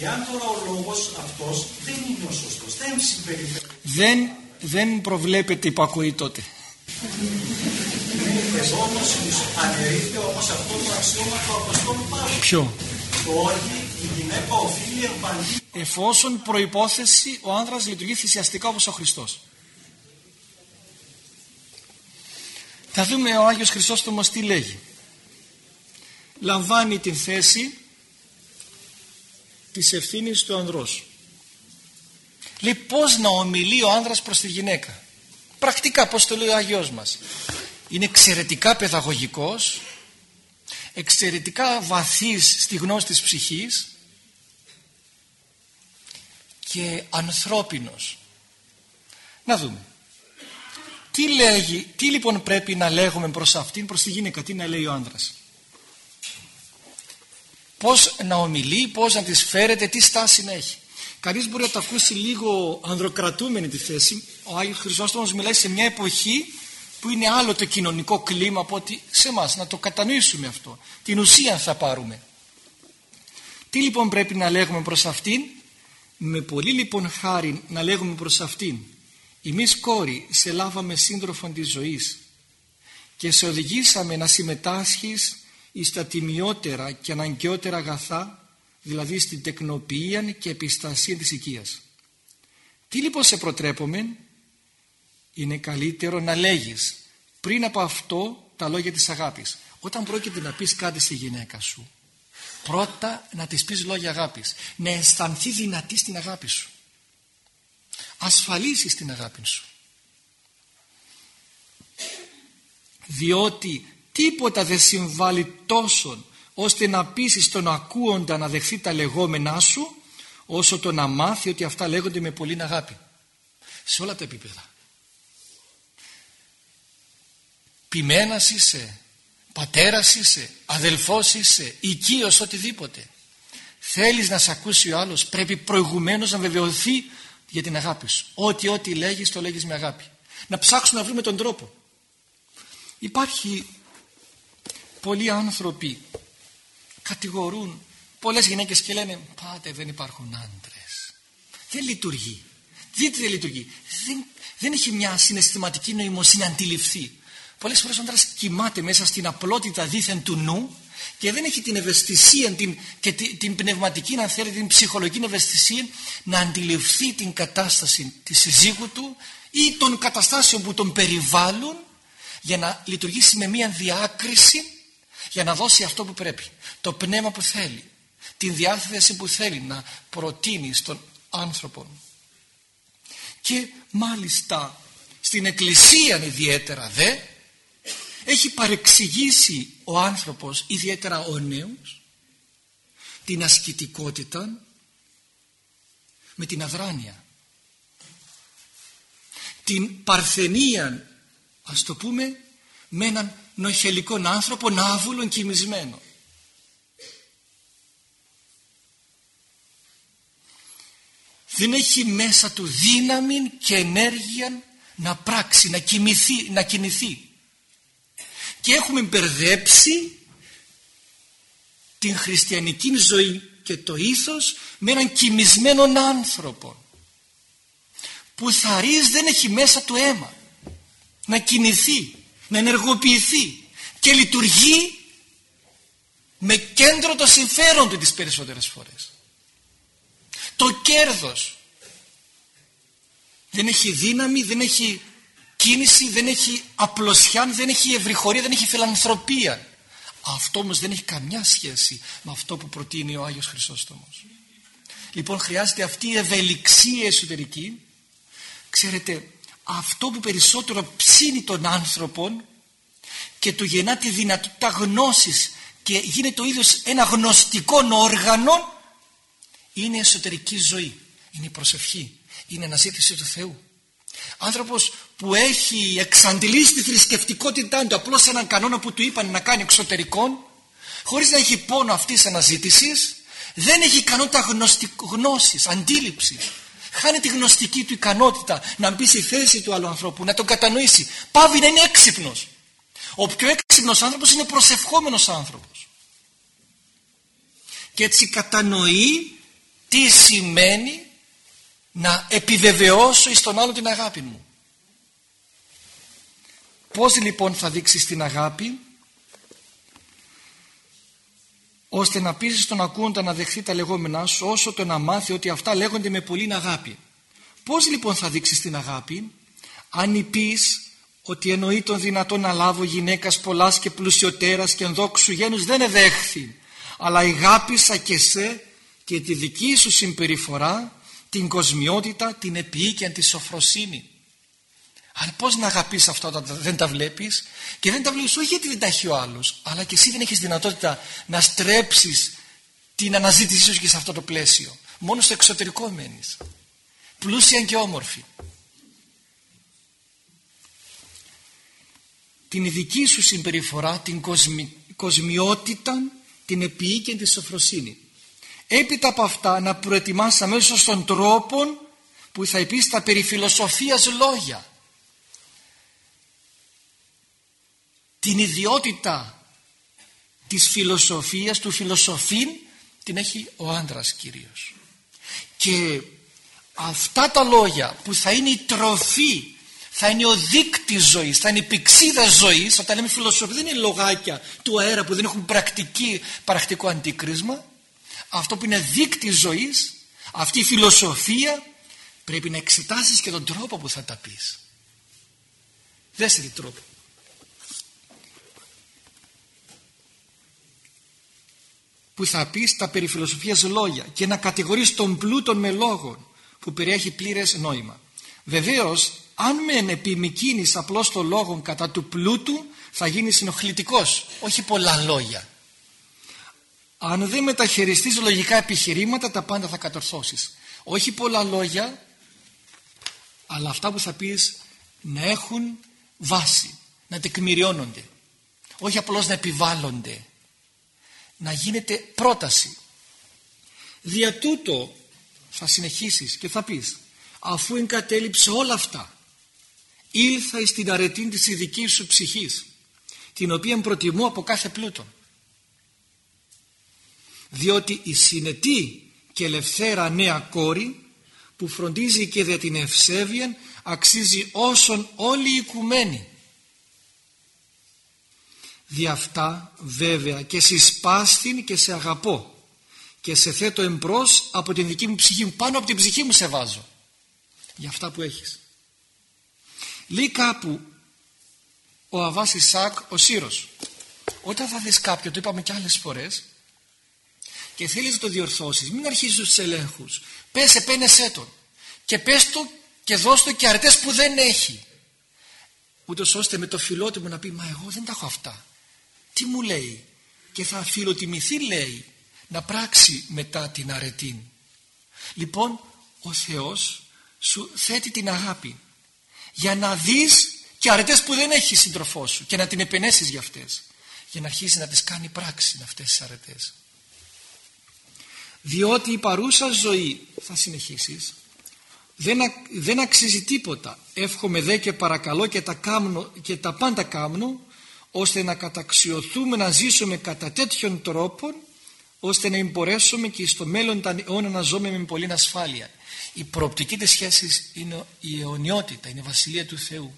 Εάν τώρα ο λόγος αυτός δεν είναι ο σωστός, δεν συμπεριφέρει. Δεν, δεν προβλέπεται υπακοή τότε. Ναι, εδώ όμως αναιρείται όμως αυτό το αξίωμα του Αποστόλου Παύλου. Ποιο; Το ότι η γυναίκα οφείλει εμπαλή. Εφόσον προϋπόθεση ο άνδρας λειτουργεί θυσιαστικά όπως ο Χριστός. Θα δούμε ο Άγιος Χρυσόστομος τι λέγει. Λαμβάνει την θέση της ευθύνης του ανδρός. Λέει πώς να ομιλεί ο άνδρας προς τη γυναίκα; Πρακτικά πώς το λέει ο Άγιος μας. Είναι εξαιρετικά παιδαγωγικός, εξαιρετικά βαθύς στη γνώση της ψυχής και ανθρώπινος. Να δούμε. Τι, λέγει, τι λοιπόν πρέπει να λέγουμε προς αυτήν, προς τη γυναίκα, τι να λέει ο άνδρας; Πώς να ομιλεί, πώς να της φέρεται, τι στάση να έχει. Κανείς μπορεί να το ακούσει λίγο ανδροκρατούμενη τη θέση. Ο Άγιος Χρυσόστομος μιλάει σε μια εποχή που είναι άλλο το κοινωνικό κλίμα από ότι σε εμάς να το κατανοήσουμε αυτό. Την ουσία θα πάρουμε. Τι λοιπόν πρέπει να λέγουμε προς αυτήν; Με πολύ λοιπόν χάρη να λέγουμε προς αυτήν Εμείς κόρη σε λάβαμε σύντροφον της ζωής και σε οδηγήσαμε να συμμετάσχεις εις τα τιμιότερα και αναγκαιότερα αγαθά, δηλαδή στην τεκνοποιία και επιστασία της οικίας. Τι λοιπόν σε προτρέπουμε, είναι καλύτερο να λέγεις πριν από αυτό τα λόγια της αγάπης. Όταν πρόκειται να πεις κάτι στη γυναίκα σου, πρώτα να της πεις λόγια αγάπης, να αισθανθεί δυνατή στην αγάπη σου ασφαλίσεις την αγάπη σου διότι τίποτα δεν συμβάλλει τόσο ώστε να πείσεις τον ακούοντα να δεχθεί τα λεγόμενά σου όσο το να μάθει ότι αυτά λέγονται με πολύ αγάπη σε όλα τα επίπεδα ποιμένας είσαι πατέρας είσαι αδελφός είσαι οικείος οτιδήποτε θέλεις να σε ακούσει ο άλλος πρέπει προηγουμένως να βεβαιωθεί για την αγάπη σου. Ό,τι ό,τι λέγεις το λέγεις με αγάπη. Να ψάξουμε να βρούμε τον τρόπο. Υπάρχει πολλοί άνθρωποι κατηγορούν πολλές γυναίκες και λένε πάτε δεν υπάρχουν άντρες. Δεν λειτουργεί. Δείτε δεν λειτουργεί. Δεν, δεν έχει μια συναισθηματική νοημοσύνη να αντιληφθεί. Πολλές φορές ο άντρας κοιμάται μέσα στην απλότητα δίθεν του νου και δεν έχει την ευαισθησία την, και την, την πνευματική αν θέλετε την ψυχολογική ευαισθησία να αντιληφθεί την κατάσταση της συζύγου του ή των καταστάσεων που τον περιβάλλουν για να λειτουργήσει με μια διάκριση για να δώσει αυτό που πρέπει. Το πνεύμα που θέλει. Την διάθεση που θέλει να προτείνει στον άνθρωπο. Και μάλιστα στην εκκλησία ιδιαίτερα δε έχει παρεξηγήσει ο άνθρωπος ιδιαίτερα ο νέος την ασκητικότητα με την αδράνεια. Την παρθενία ας το πούμε με έναν νοηχελικό άνθρωπο ναύουλον κοιμισμένο. Δεν έχει μέσα του δύναμη και ενέργεια να πράξει, να, κοιμηθεί, να κινηθεί. Και έχουμε μπερδέψει την χριστιανική ζωή και το ήθος με έναν κοιμισμένον άνθρωπο. Που θαρής δεν έχει μέσα του αίμα να κινηθεί, να ενεργοποιηθεί και λειτουργεί με κέντρο το συμφέρον του τις περισσότερες φορές. Το κέρδος δεν έχει δύναμη, δεν έχει κίνηση, δεν έχει απλωσιά, δεν έχει ευρυχωρία, δεν έχει φιλανθρωπία. Αυτό όμως δεν έχει καμιά σχέση με αυτό που προτείνει ο Άγιος Χρυσόστομος. Λοιπόν χρειάζεται αυτή η ευελιξία εσωτερική. Ξέρετε, αυτό που περισσότερο ψήνει τον άνθρωπο και του γεννά τη δυνατότητα γνώσης και γίνεται ο ίδιος ένα γνωστικό όργανο είναι η εσωτερική ζωή, είναι η προσευχή, είναι η αναζήτηση του Θεού. Άνθρωπος που έχει εξαντλήσει τη θρησκευτικότητά του απλώς έναν κανόνα που του είπαν να κάνει εξωτερικών χωρίς να έχει πόνο αυτής της αναζήτησης δεν έχει ικανότητα γνώσης, αντίληψης. Χάνει τη γνωστική του ικανότητα να μπει στη θέση του άλλου ανθρώπου, να τον κατανοήσει. Πάβει να είναι έξυπνος. Ο πιο έξυπνος άνθρωπος είναι προσευχόμενος άνθρωπος. Και έτσι κατανοεί τι σημαίνει να επιβεβαιώσω εις τον άλλο την αγάπη μου. Πώς λοιπόν θα δείξεις την αγάπη; Ώστε να πείσεις τον ακούοντα να δεχθεί τα λεγόμενά σου όσο το να μάθει ότι αυτά λέγονται με πολύ αγάπη. Πώς λοιπόν θα δείξεις την αγάπη; Αν πεις ότι εννοεί τον δυνατό να λάβω γυναίκας πολλάς και πλουσιωτέρας και ενδόξου γένους δεν εδέχθη αλλά αγάπησα και σε και τη δική σου συμπεριφορά την κοσμιότητα, την επίοικια, τη σοφροσύνη. Αν πώς να αγαπείς αυτό όταν δεν τα βλέπεις και δεν τα βλέπεις όχι γιατί δεν τα έχει ο άλλος αλλά και εσύ δεν έχεις δυνατότητα να στρέψεις την αναζήτησή σου και σε αυτό το πλαίσιο. Μόνο στο εξωτερικό μένεις. Πλούσια και όμορφη. Την ειδική σου συμπεριφορά, την κοσμιότητα, την επίοικια και τη σοφροσύνη. Έπειτα από αυτά να προετοιμάσεις αμέσως τον τρόπο που θα πει στα περί φιλοσοφίας λόγια. Την ιδιότητα της φιλοσοφίας, του φιλοσοφήν την έχει ο άντρας κυρίως. Και αυτά τα λόγια που θα είναι η τροφή θα είναι ο δείκτης ζωής, θα είναι η πηξίδα ζωής όταν λέμε φιλοσοφία δεν είναι λογάκια του αέρα που δεν έχουν πρακτική, πρακτικό αντίκρισμα. Αυτό που είναι δείκτη ζωής αυτή η φιλοσοφία πρέπει να εξετάσεις και τον τρόπο που θα τα πεις. Δέστε τι τρόπο που θα πεις τα περί φιλοσοφίας λόγια και να κατηγορείς τον πλούτον με λόγων που περιέχει πλήρες νόημα βεβαίως αν μεν επιμηκύνεις απλώς το λόγο κατά του πλούτου θα γίνεις συνοχλητικός όχι πολλά λόγια αν δεν μεταχειριστείς λογικά επιχειρήματα τα πάντα θα κατορθώσεις. Όχι πολλά λόγια αλλά αυτά που θα πεις να έχουν βάση, να τεκμηριώνονται. Όχι απλώς να επιβάλλονται. Να γίνεται πρόταση. Δια τούτο θα συνεχίσεις και θα πεις αφού εγκατέλειψε όλα αυτά ήλθα στην αρετή της ειδικής σου ψυχής την οποία προτιμώ από κάθε πλούτο διότι η συνετή και ελευθέρα νέα κόρη που φροντίζει και για την ευσέβεια αξίζει όσον όλοι οι οικουμένοι. Δι' αυτά βέβαια και συσπάστην και σε αγαπώ. Και σε θέτω εμπρός από την δική μου ψυχή μου πάνω από την ψυχή μου σε βάζω. Για αυτά που έχεις. Λέει κάπου ο Αβάς Ισάκ ο Σύρος όταν θα δεις κάποιον το είπαμε και άλλες φορές και θέλεις να το διορθώσεις μην αρχίσεις τους ελέγχους. Πες επένεσέ τον. Και πες του και δώσ' του και αρετές που δεν έχει. Ούτως ώστε με το φιλότιμο να πει μα εγώ δεν τα έχω αυτά τι μου λέει; Και θα φιλοτιμηθεί λέει να πράξει μετά την αρετή λοιπόν ο Θεός σου θέτει την αγάπη για να δεις και αρετές που δεν έχει σύντροφό σου και να την επενέσεις για αυτές για να αρχίσει να τις κάνει πράξη αυτές τις αρετές. Διότι η παρούσα ζωή θα συνεχίσεις δεν, δεν αξίζει τίποτα. Εύχομαι δε και παρακαλώ και τα, κάμνω, και τα πάντα κάμνω ώστε να καταξιωθούμε να ζήσουμε κατά τέτοιον τρόπο ώστε να μπορέσουμε και στο μέλλον τα αιώνα να ζούμε με πολύ ασφάλεια. Η προοπτική της σχέσης είναι η αιωνιότητα, είναι η βασιλεία του Θεού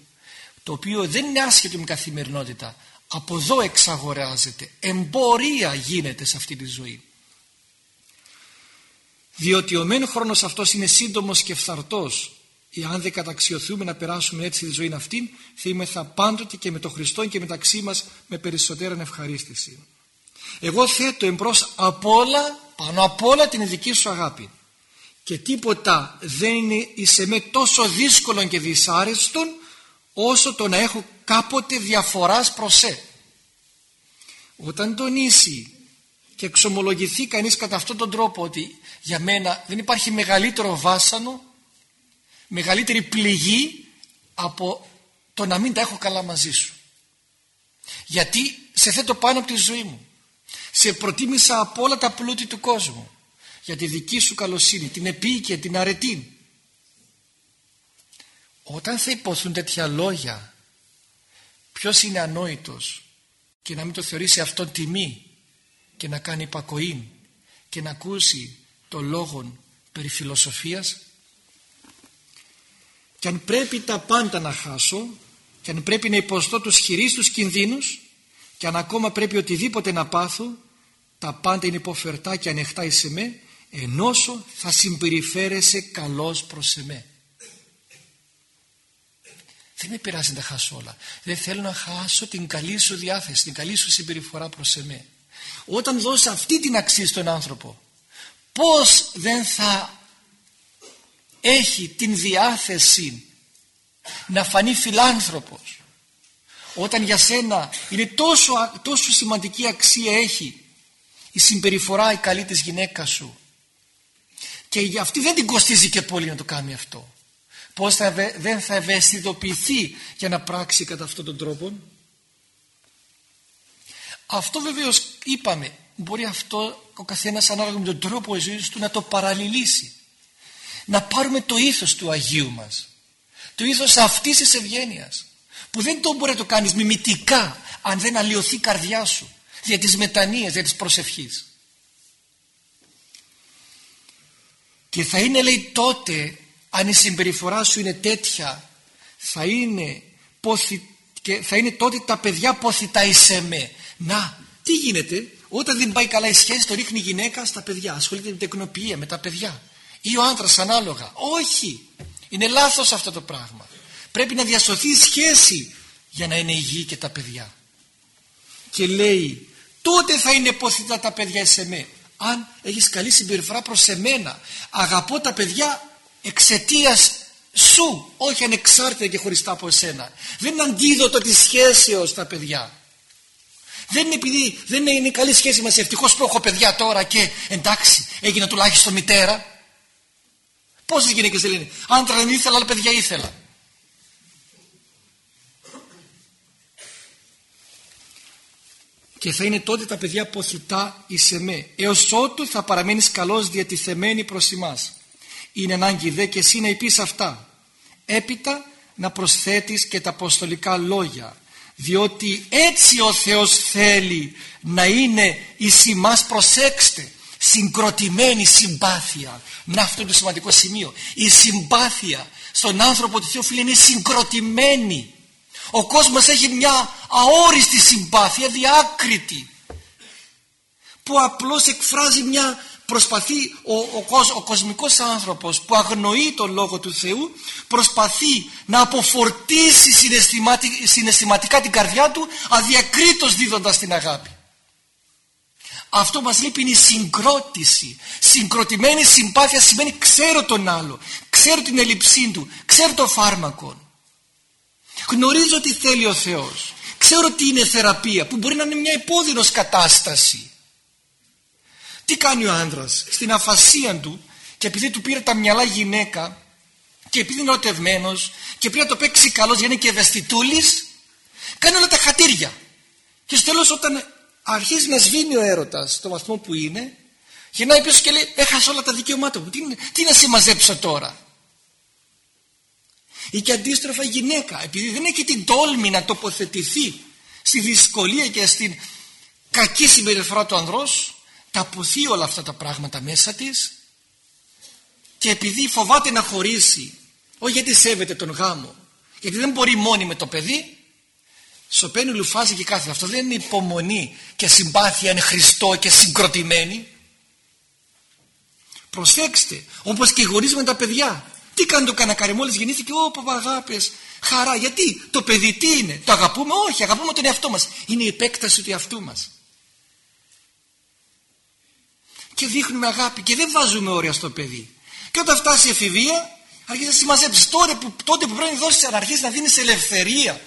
το οποίο δεν είναι άσχετο με καθημερινότητα. Από εδώ εξαγοράζεται εμπορία γίνεται σε αυτή τη ζωή. Διότι ο μεν χρόνος αυτός είναι σύντομος και φθαρτός εάν δεν καταξιωθούμε να περάσουμε έτσι τη ζωή αυτή θα πάντοτε και με τον Χριστό και μεταξύ μας με περισσότερη ευχαρίστηση εγώ θέτω εμπρός απ' όλα πάνω απ' όλα την δική σου αγάπη και τίποτα δεν είναι εις με τόσο δύσκολο και δυσάρεστο όσο το να έχω κάποτε διαφοράς προς σε. Όταν τονίσει και εξομολογηθεί κανείς κατά αυτόν τον τρόπο ότι για μένα δεν υπάρχει μεγαλύτερο βάσανο, μεγαλύτερη πληγή από το να μην τα έχω καλά μαζί σου. Γιατί σε θέτω πάνω από τη ζωή μου. Σε προτίμησα από όλα τα πλούτη του κόσμου για τη δική σου καλοσύνη, την επίοικια, την αρετή. Όταν θα υποθούν τέτοια λόγια ποιος είναι ανόητος και να μην το θεωρήσει αυτόν τιμή και να κάνει υπακοή και να ακούσει το λόγο περί φιλοσοφίας; Και αν πρέπει τα πάντα να χάσω και αν πρέπει να υποστώ τους χειρίστους κινδύνους και αν ακόμα πρέπει οτιδήποτε να πάθω τα πάντα είναι υποφερτά και ανεχτά εις εμέ ενώσο θα συμπεριφέρεσαι καλός προς εμέ. Δεν με πειράζει να τα χάσω όλα. Δεν θέλω να χάσω την καλή σου διάθεση την καλή σου συμπεριφορά προς εμέ. Όταν δώσει αυτή την αξία στον άνθρωπο πως δεν θα έχει την διάθεση να φανεί φιλάνθρωπος. Όταν για σένα είναι τόσο, τόσο σημαντική αξία έχει η συμπεριφορά η καλή της γυναίκα σου. Και για αυτή δεν την κοστίζει και πολύ να το κάνει αυτό. Πως θα, δεν θα ευαισθητοποιηθεί για να πράξει κατά αυτόν τον τρόπο αυτό βεβαίως είπαμε. Μπορεί αυτό ο καθένας ανάλογα με τον τρόπο ζωής του να το παραλληλήσει να πάρουμε το ήθος του Αγίου μας. Το ήθος αυτής της ευγένειας, που δεν το μπορεί να το κάνεις μιμητικά αν δεν αλλοιωθεί η καρδιά σου για τις μετανοίες, για τις προσευχής. Και θα είναι λέει τότε αν η συμπεριφορά σου είναι τέτοια θα είναι, και θα είναι τότε τα παιδιά ποθητά εις εμέ. Να τι γίνεται όταν δεν πάει καλά η σχέση το ρίχνει η γυναίκα στα παιδιά. Ασχολείται με την τεκνοποιία με τα παιδιά ή ο άντρας ανάλογα. Όχι. Είναι λάθος αυτό το πράγμα. Πρέπει να διασωθεί η σχέση για να είναι υγιή και τα παιδιά. Και λέει τότε θα είναι ποθητά τα παιδιά σε με αν έχεις καλή συμπεριφορά προς εμένα αγαπώ τα παιδιά εξαιτίας σου όχι ανεξάρτητα και χωριστά από εσένα. Δεν είναι αντίδοτο της σχέσεως τα παιδιά. Δεν είναι επειδή δεν είναι καλή σχέση μας ευτυχώς που έχω παιδιά τώρα και εντάξει έγινε τουλάχιστον μητέρα πόσες γυναίκες δεν λένε άντρα δεν ήθελα αλλά παιδιά ήθελα. Και θα είναι τότε τα παιδιά ποθητά εις εμέ έως ότου θα παραμένεις καλός διατηθεμένη προς εμάς είναι ανάγκη δε και εσύ να υπείς αυτά. Έπειτα να προσθέτεις και τα αποστολικά λόγια. Διότι έτσι ο Θεός θέλει να είναι εις εμάς προσέξτε συγκροτημένη συμπάθεια. Να αυτό είναι το σημαντικό σημείο. Η συμπάθεια στον άνθρωπο του Θεού φίλε είναι συγκροτημένη. Ο κόσμος έχει μια αόριστη συμπάθεια διάκριτη που απλώς εκφράζει μια προσπαθεί ο, ο, ο κοσμικός άνθρωπος που αγνοεί τον Λόγο του Θεού προσπαθεί να αποφορτήσει συναισθηματικά την καρδιά του αδιακρίτως δίδοντας την αγάπη αυτό μας λείπει είναι η συγκρότηση. Συγκροτημένη συμπάθεια σημαίνει ξέρω τον άλλο. Ξέρω την έλλειψή του. Ξέρω το φάρμακο γνωρίζω τι θέλει ο Θεός. Ξέρω τι είναι θεραπεία που μπορεί να είναι μια υπόδεινος κατάσταση. Τι κάνει ο άνδρας στην αφασία του και επειδή του πήρε τα μυαλά γυναίκα και επειδή είναι ερωτευμένος και πρέπει να το παίξει καλός για να είναι και ευαισθητούλης κάνει όλα τα χατήρια. Και στο τέλος όταν αρχίζει να σβήνει ο έρωτας στο βαθμό που είναι γυρνάει πίσω και λέει έχασα όλα τα δικαιώματα μου. Τι, τι να συμμαζέψω τώρα; Ή και αντίστροφα η γυναίκα επειδή δεν έχει την τόλμη να τοποθετηθεί στη δυσκολία και στην κακή συμπεριφορά του ανδρός τα αποθεί όλα αυτά τα πράγματα μέσα της και επειδή φοβάται να χωρίσει όχι γιατί σέβεται τον γάμο γιατί δεν μπορεί μόνη με το παιδί σωπαίνει λουφάζει και κάθε αυτό δεν είναι υπομονή και συμπάθεια είναι χριστό και συγκροτημένη προσέξτε όπως και οι γονείς με τα παιδιά τι κάνει το κανακάρι μόλις γεννήθηκε όπο αγάπες χαρά γιατί το παιδί τι είναι το αγαπούμε όχι αγαπούμε τον εαυτό μας είναι η επέκταση του εαυτού μας και δείχνουμε αγάπη και δεν βάζουμε όρια στο παιδί. Και όταν φτάσει η εφηβεία, αρχίζει να συμμαζέψεις. Τότε που, τότε που πρέπει να δώσεις, να αρχίσει να δίνεις ελευθερία.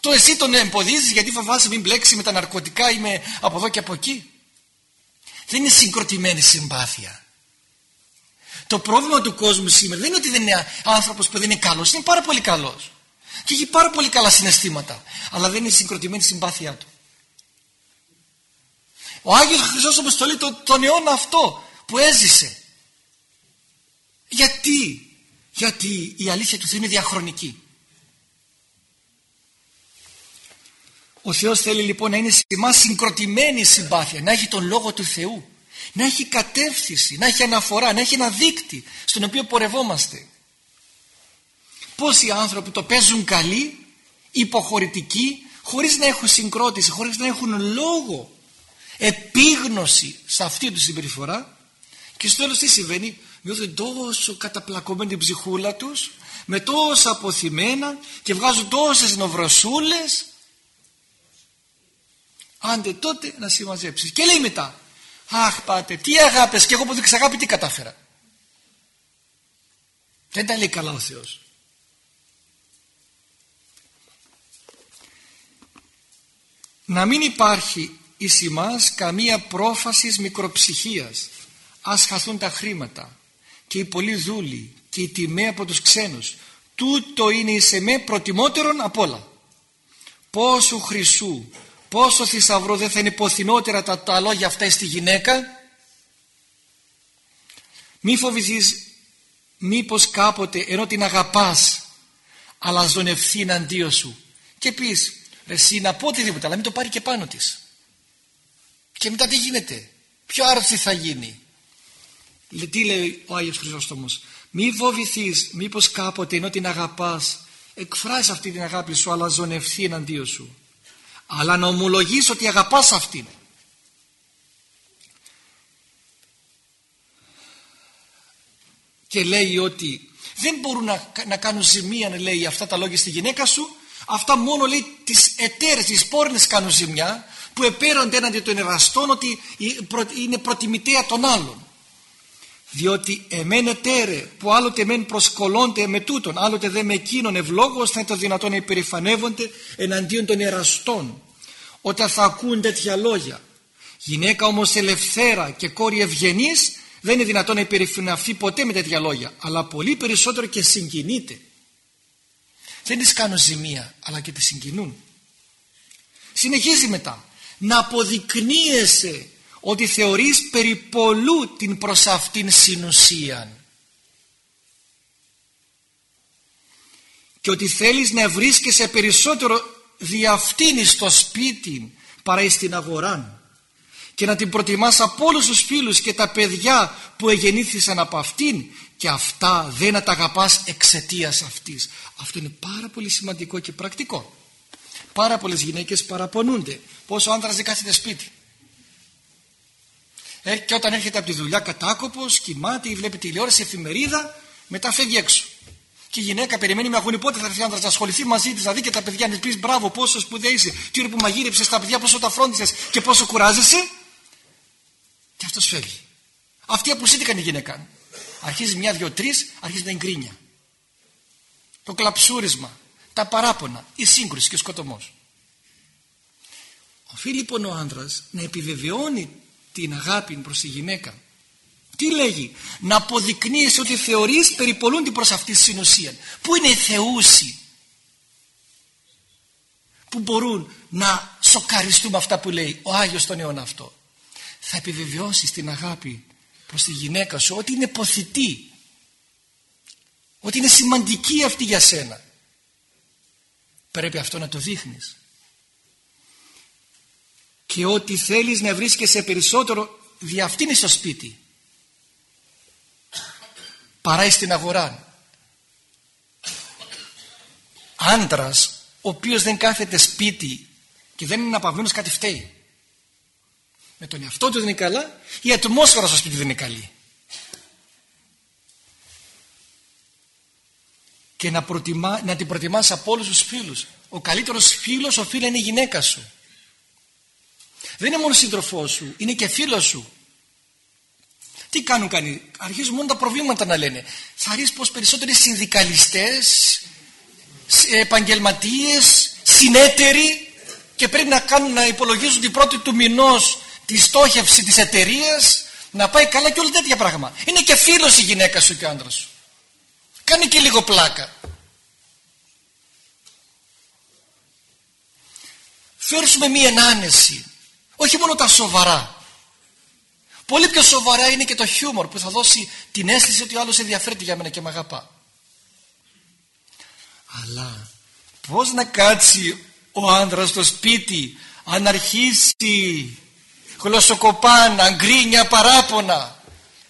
Το εσύ τον εμποδίζεις γιατί φοβάσαι μην μπλέξει με τα ναρκωτικά ή με από εδώ και από εκεί. Δεν είναι συγκροτημένη συμπάθεια. Το πρόβλημα του κόσμου σήμερα δεν είναι ότι δεν είναι άνθρωπος που δεν είναι καλός, είναι πάρα πολύ καλός. Και έχει πάρα πολύ καλά συναισθήματα. Αλλά δεν είναι συγκροτημένη συμπάθειά του. Ο Άγιος Χριστός Αποστολή τον, τον αιώνα αυτό που έζησε. Γιατί, γιατί η αλήθεια του Θεού είναι διαχρονική. Ο Θεός θέλει λοιπόν να είναι σε εμάς συγκροτημένη συμπάθεια, να έχει τον Λόγο του Θεού, να έχει κατεύθυνση, να έχει αναφορά, να έχει ένα δίκτυ στον οποίο πορευόμαστε. Πόσοι άνθρωποι το παίζουν καλοί, υποχωρητικοί, χωρίς να έχουν συγκρότηση, χωρίς να έχουν λόγο, επίγνωση σε αυτή τους συμπεριφορά και στο τέλος τι συμβαίνει, νιώθουν τόσο καταπλακωμένοι την ψυχούλα τους, με τόσα αποθυμένα και βγάζουν τόσες νοβροσούλες άντε τότε να συμμαζέψεις. Και λέει μετά αχ πάτε τι αγάπες και εγώ που δεν αγάπη τι κατάφερα δεν τα λέει καλά ο Θεός. Να μην υπάρχει εις εμάς καμία πρόφασης μικροψυχίας. Ας χαθούν τα χρήματα. Και οι πολλοί δούλοι και η τιμή από τους ξένους. Τούτο είναι εις εμέ προτιμότερον απ' όλα. Πόσο χρυσού πόσο θησαυρό δεν θα είναι ποθυνότερα τα, τα λόγια αυτά στη γυναίκα; Μη φοβηθείς μήπως κάποτε ενώ την αγαπάς αλλά ζωνευθεί εναντίον σου. Και πεις εσύ να πω οτιδήποτε αλλά μην το πάρει και πάνω της και μετά τι γίνεται; Πιο άρρωστη θα γίνει; Τι λέει ο Άγιος Χρυσόστομος; Μη φοβηθείς μήπως κάποτε ενώ την αγαπάς εκφράζεις αυτή την αγάπη σου αλλά ζωνευθεί εναντίον σου αλλά να ομολογείς ότι αγαπάς αυτήν. Και λέει ότι δεν μπορούν να, να κάνουν ζημία λέει αυτά τα λόγια στη γυναίκα σου. Αυτά μόνο λέει τις εταίρες, τις πόρνες κάνουν ζημιά που επέρονται έναντι των εραστών ότι είναι προτιμητέα των άλλων διότι εμένε τέρε που άλλοτε μεν προσκολώνται με τούτον άλλοτε δε με εκείνον ευλόγως θα είναι το δυνατόν να υπερηφανεύονται εναντίον των εραστών όταν θα ακούν τέτοια λόγια. Γυναίκα όμως ελευθέρα και κόρη ευγενής δεν είναι δυνατόν να υπερηφανευτεί ποτέ με τέτοια λόγια αλλά πολύ περισσότερο και συγκινείται. Δεν τις κάνουν ζημία αλλά και τις συγκινούν. Συνεχίζει μετά. Να αποδεικνύεσαι ότι θεωρείς περιπολού την προς αυτήν συνουσίαν. Και ότι θέλεις να βρίσκεσαι περισσότερο διαφτύνει στο σπίτι παρά στην αγορά και να την προτιμάς από όλους τους φίλους και τα παιδιά που εγεννήθησαν από αυτήν. Και αυτά δεν να τα αγαπάς εξαιτίας αυτής. Αυτό είναι πάρα πολύ σημαντικό και πρακτικό. Πάρα πολλές γυναίκες παραπονούνται πόσο άντρας δεν κάθεται σπίτι ε, και όταν έρχεται από τη δουλειά κατάκοπος, κοιμάται ή βλέπει τηλεόραση, εφημερίδα, μετά φεύγει έξω. Και η γυναίκα περιμένει με αγωνή πότε θα έρθει άντρα να ασχοληθεί μαζί της, να δει και τα παιδιά να πεις μπράβο, πόσο σπουδαία είσαι, τι ώρα που μαγείρεψες τα παιδιά, πόσο τα φρόντισες και πόσο κουράζεσαι. Και αυτός φεύγει. Αυτή αποσύντηκαν η γυναίκα. Αρχίζει μια, δυο, τρεις, αρχίζει τα εγκρίνια. Το κλαψούρισμα, τα παράπονα, η σύγκρουση και ο σκοτωμός. Οφείλει λοιπόν ο άντρα να επιβεβαιώνει την αγάπη προς τη γυναίκα. Τι λέγει; Να αποδεικνύεις ότι θεωρείς περιπολούν την προς αυτή τη συνουσία που είναι οι θεούσοι που μπορούν να σοκαριστούν με αυτά που λέει ο Άγιος τον αιώνα αυτό. Θα επιβεβαιώσεις την αγάπη προς τη γυναίκα σου ότι είναι ποθητή ότι είναι σημαντική αυτή για σένα. Πρέπει αυτό να το δείχνεις και ότι θέλεις να βρίσκεσαι περισσότερο διαφτύνει στο σπίτι. Παρά στην αγορά. Άντρας ο οποίος δεν κάθεται σπίτι και δεν είναι απαυμένος κάτι φταίει. Με τον εαυτό του δεν είναι καλά η ατμόσφαιρα στο σπίτι δεν είναι καλή. Και να, προτιμά, να την προτιμάς από όλους τους φίλους. Ο καλύτερος φίλος οφείλει είναι η γυναίκα σου δεν είναι μόνο σύντροφός σου, είναι και φίλος σου. Τι κάνουν κανεί, αρχίζουν μόνο τα προβλήματα να λένε. Θα ρίξει πως περισσότεροι συνδικαλιστές, επαγγελματίες, συνέτεροι και πρέπει να, κάνουν, να υπολογίζουν την πρώτη του μηνός τη στόχευση της εταιρείας να πάει καλά και όλα τέτοια πράγματα. Είναι και φίλος η γυναίκα σου και ο άντρας σου. Κάνει και λίγο πλάκα. Φέρσουμε μία ενάνεση όχι μόνο τα σοβαρά. Πολύ πιο σοβαρά είναι και το χιούμορ που θα δώσει την αίσθηση ότι ο άλλος ενδιαφέρεται για μένα και με αγαπά. Αλλά πώς να κάτσει ο άνδρας στο σπίτι αν αρχίσει γλωσσοκοπάνα, γκρίνια, παράπονα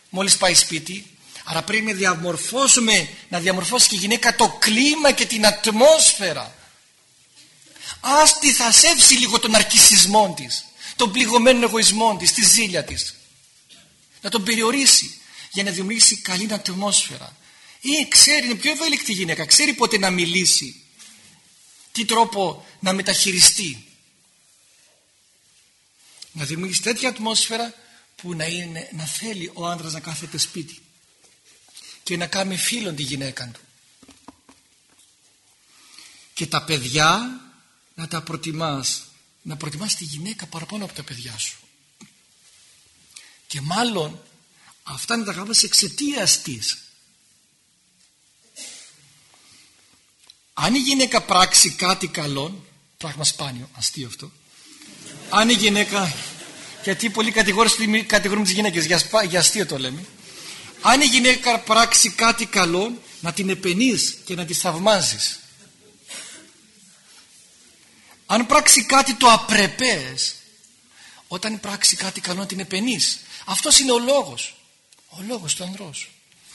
μόλις πάει σπίτι άρα πρέπει να διαμορφώσουμε να διαμορφώσει και η γυναίκα το κλίμα και την ατμόσφαιρα ας τη θα σέψει λίγο τον αρκισισμό της τον πληγωμένο εγωισμό της, τη ζήλια της. Να τον περιορίσει για να δημιουργήσει καλή ατμόσφαιρα. Ή ξέρει, είναι πιο ευέλικτη γυναίκα ξέρει πότε να μιλήσει τι τρόπο να μεταχειριστεί. Να δημιουργήσει τέτοια ατμόσφαιρα που να, είναι, να θέλει ο άντρας να κάθεται σπίτι και να κάνει φίλον τη γυναίκα του. Και τα παιδιά να τα προτιμάς να προτιμάς τη γυναίκα παραπάνω από τα παιδιά σου. Και μάλλον αυτά να τα κάνεις εξαιτίας της. αν η γυναίκα πράξει κάτι καλό πράγμα σπάνιο, αστείο αυτό. Αν η γυναίκα γιατί πολλοί κατηγορούν τις γυναίκες για, για αστείο το λέμε. Αν η γυναίκα πράξει κάτι καλό να την επενείς και να τη θαυμάζεις αν πράξει κάτι το απρεπές όταν πράξει κάτι καλό να την επενείς. Αυτός είναι ο λόγος. Ο λόγος του ανδρός.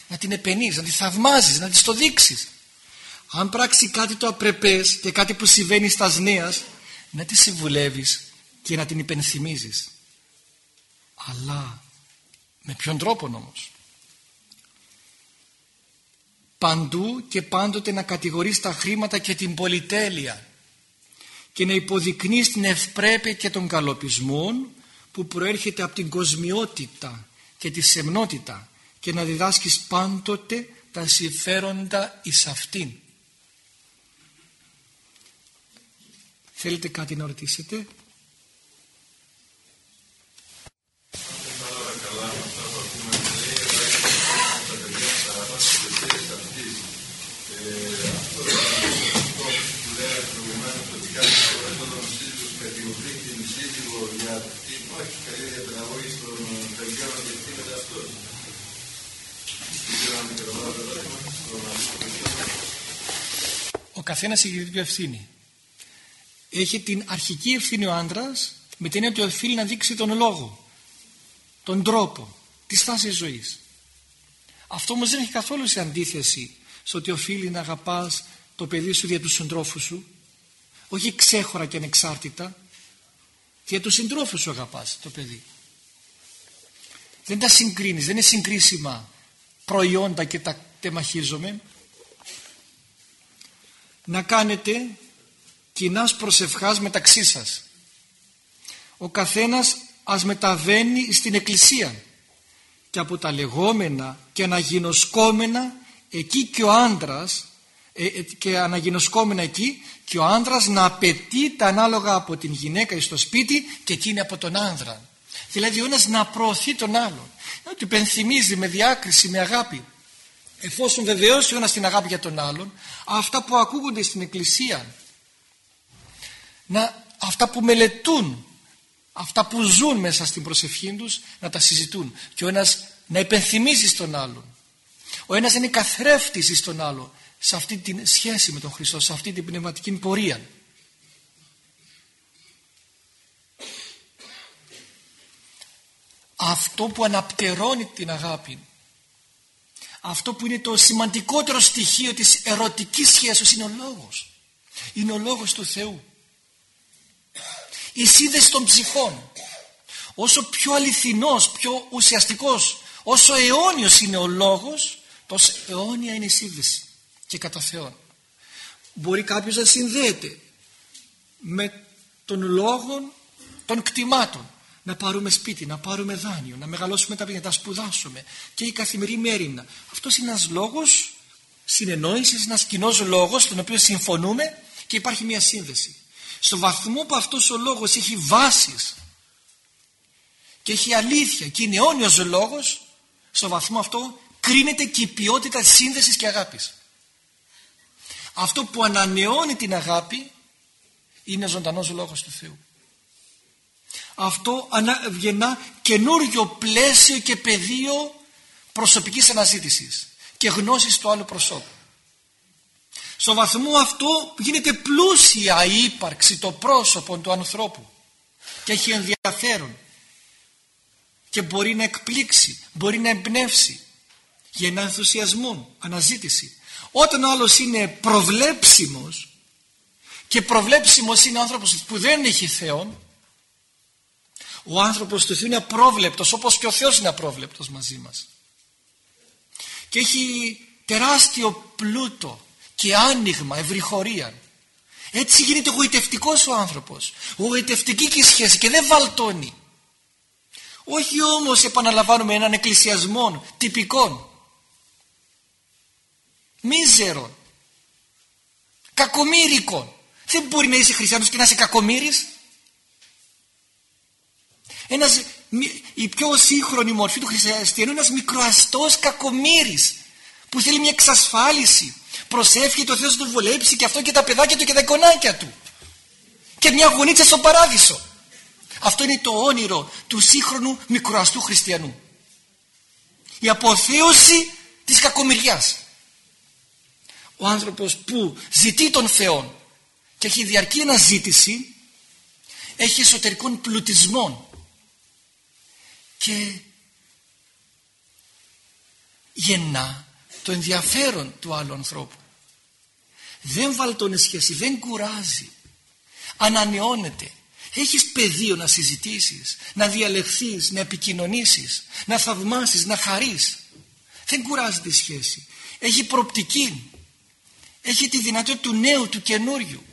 Να την επενείς, να τη θαυμάζεις, να της το δείξεις. Αν πράξει κάτι το απρεπές και κάτι που συμβαίνει στας νέας να τη συμβουλεύεις και να την υπενθυμίζεις. Αλλά με ποιον τρόπο όμως; Παντού και πάντοτε να κατηγορείς τα χρήματα και την πολυτέλεια και να υποδεικνύεις την ευπρέπεια και τον καλοπισμό που προέρχεται από την κοσμιότητα και τη σεμνότητα και να διδάσκεις πάντοτε τα συμφέροντα εις αυτήν. Θέλετε κάτι να ρωτήσετε; Καθένας έχει την ευθύνη. Έχει την αρχική ευθύνη ο άντρας με την έννοια ότι οφείλει να δείξει τον λόγο, τον τρόπο, της στάση ζωής. Αυτό όμως δεν έχει καθόλου σε αντίθεση στο ότι οφείλει να αγαπάς το παιδί σου δια τους συντρόφους σου, όχι ξέχωρα και ανεξάρτητα, δια τους συντρόφους σου αγαπάς το παιδί. Δεν τα συγκρίνεις, δεν είναι συγκρίσιμα προϊόντα και τα τεμαχίζομαι να κάνετε κοινάς προσευχάς μεταξύ σας. Ο καθένας ας μεταβαίνει στην εκκλησία και από τα λεγόμενα και αναγινωσκόμενα εκεί και ο άντρας ε, ε, και αναγινωσκόμενα εκεί και ο άντρας να απαιτεί τα ανάλογα από την γυναίκα στο σπίτι και εκείνη από τον άνδρα. Δηλαδή ο ένας να προωθεί τον άλλον. Να του υπενθυμίζει με διάκριση, με αγάπη εφόσον βεβαιώσει ο ένας την αγάπη για τον άλλον αυτά που ακούγονται στην εκκλησία να, αυτά που μελετούν αυτά που ζουν μέσα στην προσευχή τους να τα συζητούν. Και ο ένας να υπενθυμίζει στον άλλον. Ο ένας να είναι καθρέφτης στον άλλο σε αυτή τη σχέση με τον Χριστό σε αυτή την πνευματική πορεία. Αυτό που αναπτερώνει την αγάπη αυτό που είναι το σημαντικότερο στοιχείο της ερωτικής σχέσης είναι ο λόγος. Είναι ο λόγος του Θεού. Η σύνδεση των ψυχών. Όσο πιο αληθινός πιο ουσιαστικός όσο αιώνιος είναι ο λόγος τόσο αιώνια είναι η σύνδεση. Και κατά Θεόν. Μπορεί κάποιος να συνδέεται με τον λόγο των κτημάτων να πάρουμε σπίτι, να πάρουμε δάνειο, να μεγαλώσουμε τα παιδιά, να σπουδάσουμε και η καθημερινή μέρημνα. Αυτός είναι ένας λόγος συνεννόησης, ένας κοινός λόγος, τον οποίο συμφωνούμε και υπάρχει μια σύνδεση. Στο βαθμό που αυτός ο λόγος έχει βάσεις και έχει αλήθεια και είναι αιώνιος λόγος, στο βαθμό αυτό κρίνεται και η ποιότητα της σύνδεσης και αγάπης. Αυτό που ανανεώνει την αγάπη είναι ζωντανός λόγος του Θεού αυτό βγαινά καινούριο πλαίσιο και πεδίο προσωπικής αναζήτησης και γνώσης του άλλου προσώπου. στο βαθμό αυτό γίνεται πλούσια η ύπαρξη το πρόσωπο του ανθρώπου και έχει ενδιαφέρον και μπορεί να εκπλήξει, μπορεί να εμπνεύσει για ένα ενθουσιασμό, αναζήτηση. Όταν ο άλλος είναι προβλέψιμος και προβλέψιμος είναι ο άνθρωπος που δεν έχει Θεό ο άνθρωπος του Θεού είναι απρόβλεπτος όπως και ο Θεός είναι απρόβλεπτος μαζί μας. Και έχει τεράστιο πλούτο και άνοιγμα, ευρυχωρία. Έτσι γίνεται γοητευτικός ο άνθρωπος. Γοητευτική και η σχέση και δεν βαλτώνει. Όχι όμως επαναλαμβάνουμε έναν εκκλησιασμό τυπικών. Μίζερων κακομύρικων δεν μπορεί να είσαι χριστιανός και να είσαι κακομύρης ένας, η πιο σύγχρονη μορφή του χριστιανού είναι ένας μικροαστός κακομύρης που θέλει μια εξασφάλιση. Προσεύχει ο Θεός να του βολέψει και αυτό και τα παιδάκια του και τα εικονάκια του. Και μια γονίτσα στον παράδεισο. Αυτό είναι το όνειρο του σύγχρονου μικροαστού χριστιανού. Η αποθέωση της κακομυριάς ο άνθρωπος που ζητεί τον Θεό και έχει διαρκή αναζήτηση έχει εσωτερικών πλουτισμών και γεννά το ενδιαφέρον του άλλου ανθρώπου. Δεν βαλτώνει σχέση, δεν κουράζει. Ανανεώνεται. Έχεις πεδίο να συζητήσεις να διαλεχθείς, να επικοινωνήσεις να θαυμάσεις, να χαρείς. Δεν κουράζει τη σχέση. Έχει προπτική. Έχει τη δυνατότητα του νέου, του καινούριου.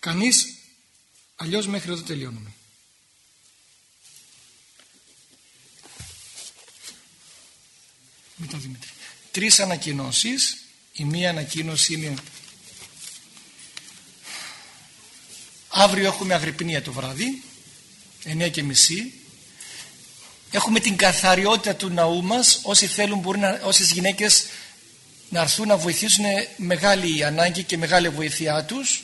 Κανείς Αλλιώς μέχρι εδώ τελειώνουμε. Μην Δημήτρη. Τρεις ανακοινώσεις. Η μία ανακοίνωση είναι αύριο έχουμε αγρυπνία το βράδυ 9 και μισή έχουμε την καθαριότητα του ναού μας όσοι θέλουν μπορεί να, όσες γυναίκες να έρθουν να βοηθήσουν μεγάλη ανάγκη και μεγάλη βοήθειά τους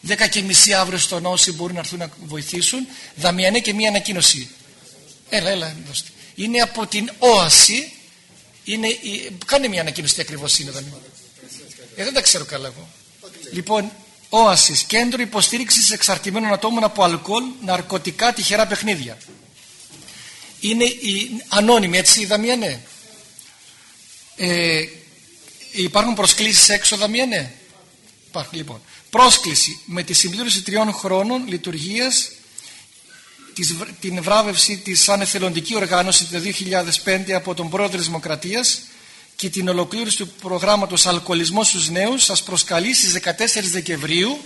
Δέκα και μισή αύριο στον όσοι μπορούν να έρθουν να βοηθήσουν. Δαμιανέ και μία ανακοίνωση. Έλα, έλα, δώστε. Είναι από την όαση. Είναι, κάνε μία ανακοίνωση τι ακριβώς είναι. Ε, δεν τα ξέρω καλά εγώ. Λοιπόν, όαση. Κέντρο υποστήριξης εξαρτημένων ατόμων από αλκοόλ, ναρκωτικά, τυχερά παιχνίδια. Είναι η, ανώνυμη, έτσι, Δαμιανέ. Ε, υπάρχουν προσκλήσεις έξω, Δαμιανέ. Υπάρχουν, λοιπόν πρόσκληση με τη συμπλήρωση τριών χρόνων λειτουργίας την βράβευση της σαν εθελοντική οργάνωση το 2005 από τον πρόεδρο της Δημοκρατίας και την ολοκλήρωση του προγράμματος Αλκοολισμός στους νέους σας προσκαλεί στις 14 Δεκεμβρίου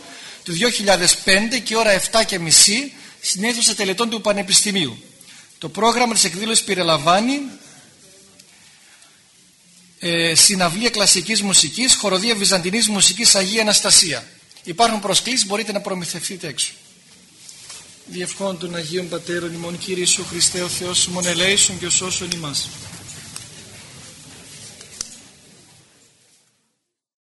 του 2005 και ώρα 7.30 στην αίθουσα τελετών του Πανεπιστημίου. Το πρόγραμμα της εκδήλωσης περιλαμβάνει ε, συναυλία κλασικής μουσικής, χοροδία βυζαντινής μουσικής Αγία Αναστασία. Υπάρχουν προσκλήσεις, μπορείτε να προμηθευτείτε έξω. Διευχών των Αγίων Πατέρων ημών Κύριε Ιησού Χριστέ ο Θεός ημών ελέησον και ο σώσον ημάς.